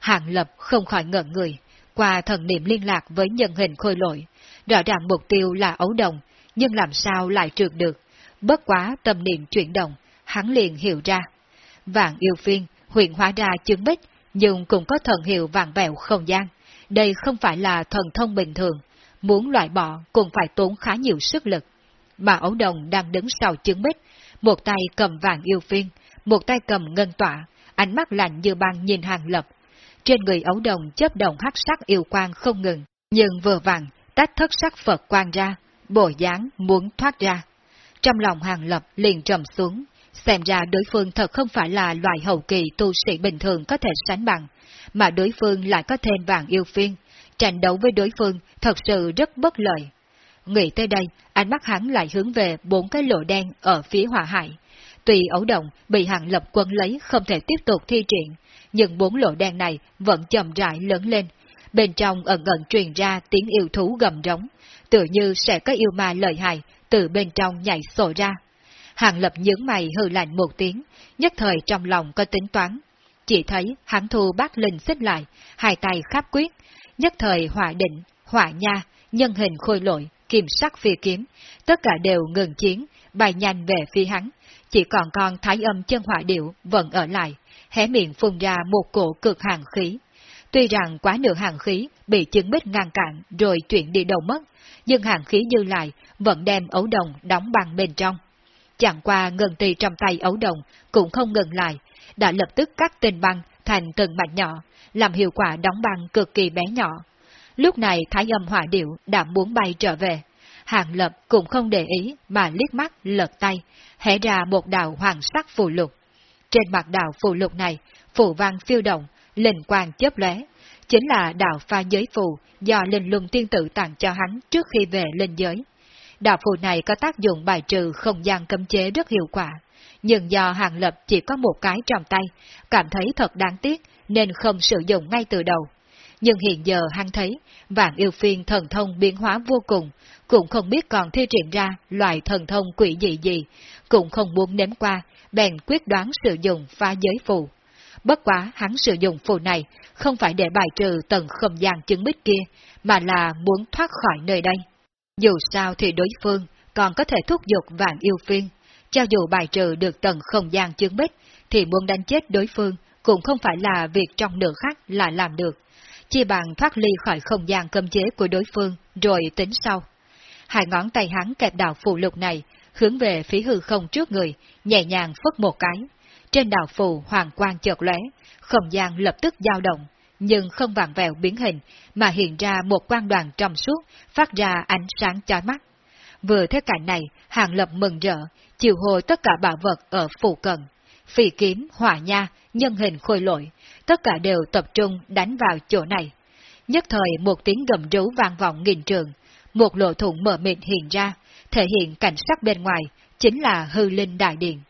Hạng lập không khỏi ngẩn người, qua thần niệm liên lạc với nhân hình khôi lỗi, rõ ràng mục tiêu là ấu đồng, nhưng làm sao lại trượt được. Bất quá tâm niệm chuyển động, hắn liền hiểu ra. Vạn yêu phiên, huyện hóa ra chứng bích, nhưng cũng có thần hiệu vàng vẹo không gian. Đây không phải là thần thông bình thường, muốn loại bỏ cũng phải tốn khá nhiều sức lực. Mà ấu đồng đang đứng sau chứng bích, một tay cầm vàng yêu phiên, một tay cầm ngân tọa, ánh mắt lạnh như băng nhìn hàng lập. Trên người ấu đồng chấp động hắc sắc yêu quang không ngừng, nhưng vừa vàng tách thất sắc Phật quang ra, bộ dáng muốn thoát ra. Trong lòng hàng lập liền trầm xuống, xem ra đối phương thật không phải là loại hậu kỳ tu sĩ bình thường có thể sánh bằng, mà đối phương lại có thêm vàng yêu phiên, tranh đấu với đối phương thật sự rất bất lợi. Nghĩ tới đây, ánh mắt hắn lại hướng về bốn cái lỗ đen ở phía hỏa hải. Tuy ấu động bị hàng lập quân lấy không thể tiếp tục thi triển, nhưng bốn lỗ đen này vẫn chậm rãi lớn lên. Bên trong ẩn ẩn truyền ra tiếng yêu thú gầm rống, tự như sẽ có yêu ma lợi hại từ bên trong nhảy sổ ra. Hàng lập nhướng mày hừ lạnh một tiếng, nhất thời trong lòng có tính toán. Chỉ thấy hắn thu bát linh xích lại, hai tay khắp quyết, nhất thời hỏa định, hỏa nha, nhân hình khôi lội, kim sắc phi kiếm, tất cả đều ngừng chiến, bay nhanh về phía hắn, chỉ còn con thái âm chân hỏa điệu vẫn ở lại, hé miệng phun ra một cổ cực hàng khí. Tuy rằng quá nửa hàng khí bị chứng bích ngăn cản rồi chuyển đi đâu mất, nhưng hàng khí dư lại vẫn đem ấu đồng đóng bằng bên trong. Chẳng qua ngân tì trong tay ấu đồng cũng không ngừng lại, đã lập tức cắt tên băng thành từng mảnh nhỏ, làm hiệu quả đóng băng cực kỳ bé nhỏ. Lúc này Thái âm hỏa điệu đã muốn bay trở về. Hàng lập cũng không để ý mà liếc mắt lật tay, hẽ ra một đạo hoàng sắc phù lục. Trên mặt đạo phù lục này, phù văn phiêu động, linh quang chớp lóe, chính là đạo pha giới phù do linh lung tiên tử tặng cho hắn trước khi về linh giới. Đạo phù này có tác dụng bài trừ không gian cấm chế rất hiệu quả, nhưng do hàng lập chỉ có một cái trong tay, cảm thấy thật đáng tiếc nên không sử dụng ngay từ đầu. Nhưng hiện giờ hắn thấy, vạn yêu phiên thần thông biến hóa vô cùng, cũng không biết còn thi triển ra loại thần thông quỷ dị gì, cũng không muốn nếm qua, bèn quyết đoán sử dụng phá giới phù. Bất quá hắn sử dụng phù này không phải để bài trừ tầng không gian chứng bích kia, mà là muốn thoát khỏi nơi đây. Dù sao thì đối phương còn có thể thúc giục vạn yêu phiên, cho dù bài trừ được tầng không gian chứng bích, thì muốn đánh chết đối phương cũng không phải là việc trong nửa khác là làm được. Chỉ bằng thoát ly khỏi không gian cấm chế của đối phương, rồi tính sau. Hai ngón tay hắn kẹp đạo phù lục này, hướng về phía hư không trước người, nhẹ nhàng phất một cái. Trên đạo phù hoàng quang chợt lóe, không gian lập tức dao động, nhưng không vàng vẹo biến hình, mà hiện ra một quang đoàn trong suốt, phát ra ánh sáng chói mắt. Vừa thấy cảnh này, Hàng Lập mừng rỡ, chiều hồi tất cả bảo vật ở phụ cận. phi kiếm, hỏa nha, nhân hình khôi lội, tất cả đều tập trung đánh vào chỗ này. Nhất thời một tiếng gầm rú vang vọng nghìn trường, một lộ thủng mở mịt hiện ra, thể hiện cảnh sắc bên ngoài, chính là hư linh đại điện.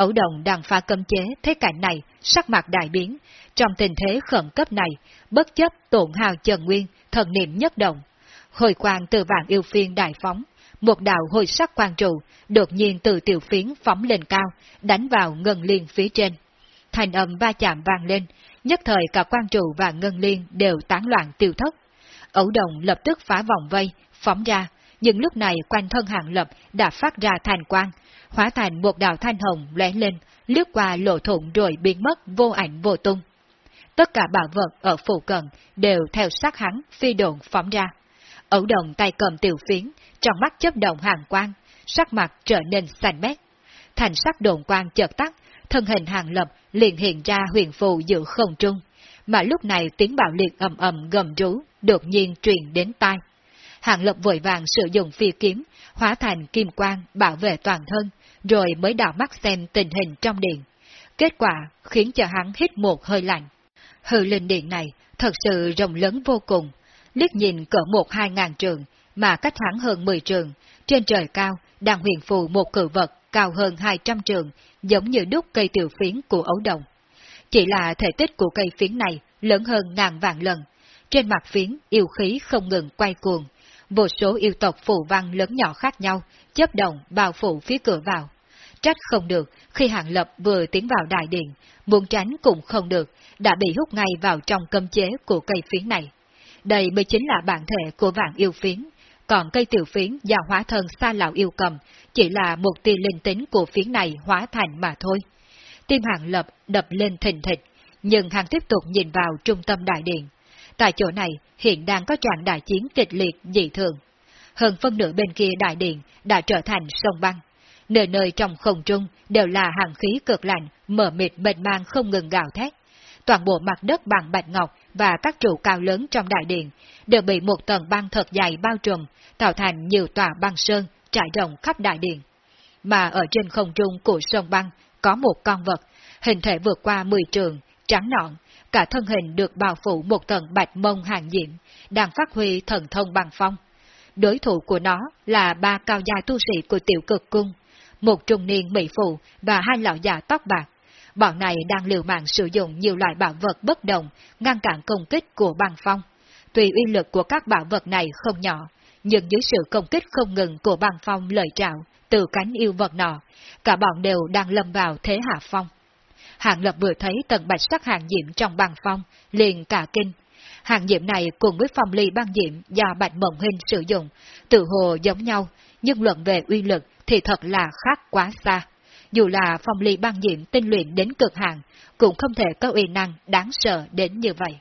Ấu đồng đang pha cấm chế thế cảnh này, sắc mặt đại biến, trong tình thế khẩn cấp này, bất chấp tổn hào trần nguyên, thần niệm nhất động. Hồi quang từ vạn yêu phiên đại phóng, một đạo hồi sắc quang trụ, đột nhiên từ tiểu phiến phóng lên cao, đánh vào ngân liên phía trên. Thành âm va chạm vang lên, nhất thời cả quang trụ và ngân liên đều tán loạn tiêu thất. Ấu đồng lập tức phá vòng vây, phóng ra, nhưng lúc này quanh thân hạng lập đã phát ra thành quang, hóa thành một đạo thanh hồng lóe lên, lướt qua lộ thủng rồi biến mất vô ảnh vô tung. Tất cả bảo vật ở phụ cận đều theo sát hắn phi độn phóng ra. Ấu đồng tay cầm tiểu phiến, trong mắt chấp động hàng quang, sắc mặt trở nên xanh mét. Thành sắc đồn quang chợt tắt, thân hình hàng lập liền hiện ra huyền phù giữa không trung, mà lúc này tiếng bạo liệt ầm ầm gầm rú, đột nhiên truyền đến tai. Hàng lập vội vàng sử dụng phi kiếm, hóa thành kim quang bảo vệ toàn thân, rồi mới đảo mắt xem tình hình trong điện. Kết quả khiến cho hắn hít một hơi lạnh. Hư linh điện này thật sự rộng lớn vô cùng, liếc nhìn cỡ một hai ngàn trường, mà cách hắn hơn mười trường, trên trời cao đang huyền phù một cự vật cao hơn hai trăm trường, giống như đúc cây tiểu phiến của ấu đồng. Chỉ là thể tích của cây phiến này lớn hơn ngàn vạn lần, trên mặt phiến yêu khí không ngừng quay cuồng, vô số yêu tộc phù văn lớn nhỏ khác nhau, chấp động bao phủ phía cửa vào. Trách không được, khi hạng lập vừa tiến vào đại điện, muốn tránh cũng không được, đã bị hút ngay vào trong cơm chế của cây phiến này. Đây mới chính là bản thể của vạn yêu phiến, còn cây tiểu phiến do hóa thân xa lão yêu cầm, chỉ là một tia linh tính của phiến này hóa thành mà thôi. Tim hạng lập đập lên thình thịch, nhưng hàng tiếp tục nhìn vào trung tâm đại điện. Tại chỗ này hiện đang có trạng đại chiến kịch liệt dị thường. Hơn phân nửa bên kia đại điện đã trở thành sông băng. Nơi nơi trong không trung đều là hàng khí cực lạnh, mờ mịt mệt mang không ngừng gào thét. Toàn bộ mặt đất bằng bạch ngọc và các trụ cao lớn trong đại điện đều bị một tầng băng thật dày bao trùm, tạo thành nhiều tòa băng sơn trải rộng khắp đại điện. Mà ở trên không trung của sông băng có một con vật, hình thể vượt qua 10 trường, trắng nõn, cả thân hình được bao phủ một tầng bạch mông hàng diện đang phát huy thần thông bằng phong. Đối thủ của nó là ba cao gia tu sĩ của tiểu cực cung, một trung niên mỹ phụ và hai lão già tóc bạc. Bọn này đang liều mạng sử dụng nhiều loại bảo vật bất đồng, ngăn cản công kích của băng phong. Tuy uy lực của các bảo vật này không nhỏ, nhưng dưới sự công kích không ngừng của băng phong lời trạo từ cánh yêu vật nọ, cả bọn đều đang lâm vào thế hạ phong. Hạng Lập vừa thấy tầng bạch sắc hàng diệm trong băng phong, liền cả kinh. Hàng diệm này cùng với phong ly băng diệm do bạch mộng hình sử dụng, tự hồ giống nhau, nhưng luận về uy lực thì thật là khác quá xa. Dù là phong ly băng diệm tinh luyện đến cực hạn, cũng không thể có uy năng đáng sợ đến như vậy.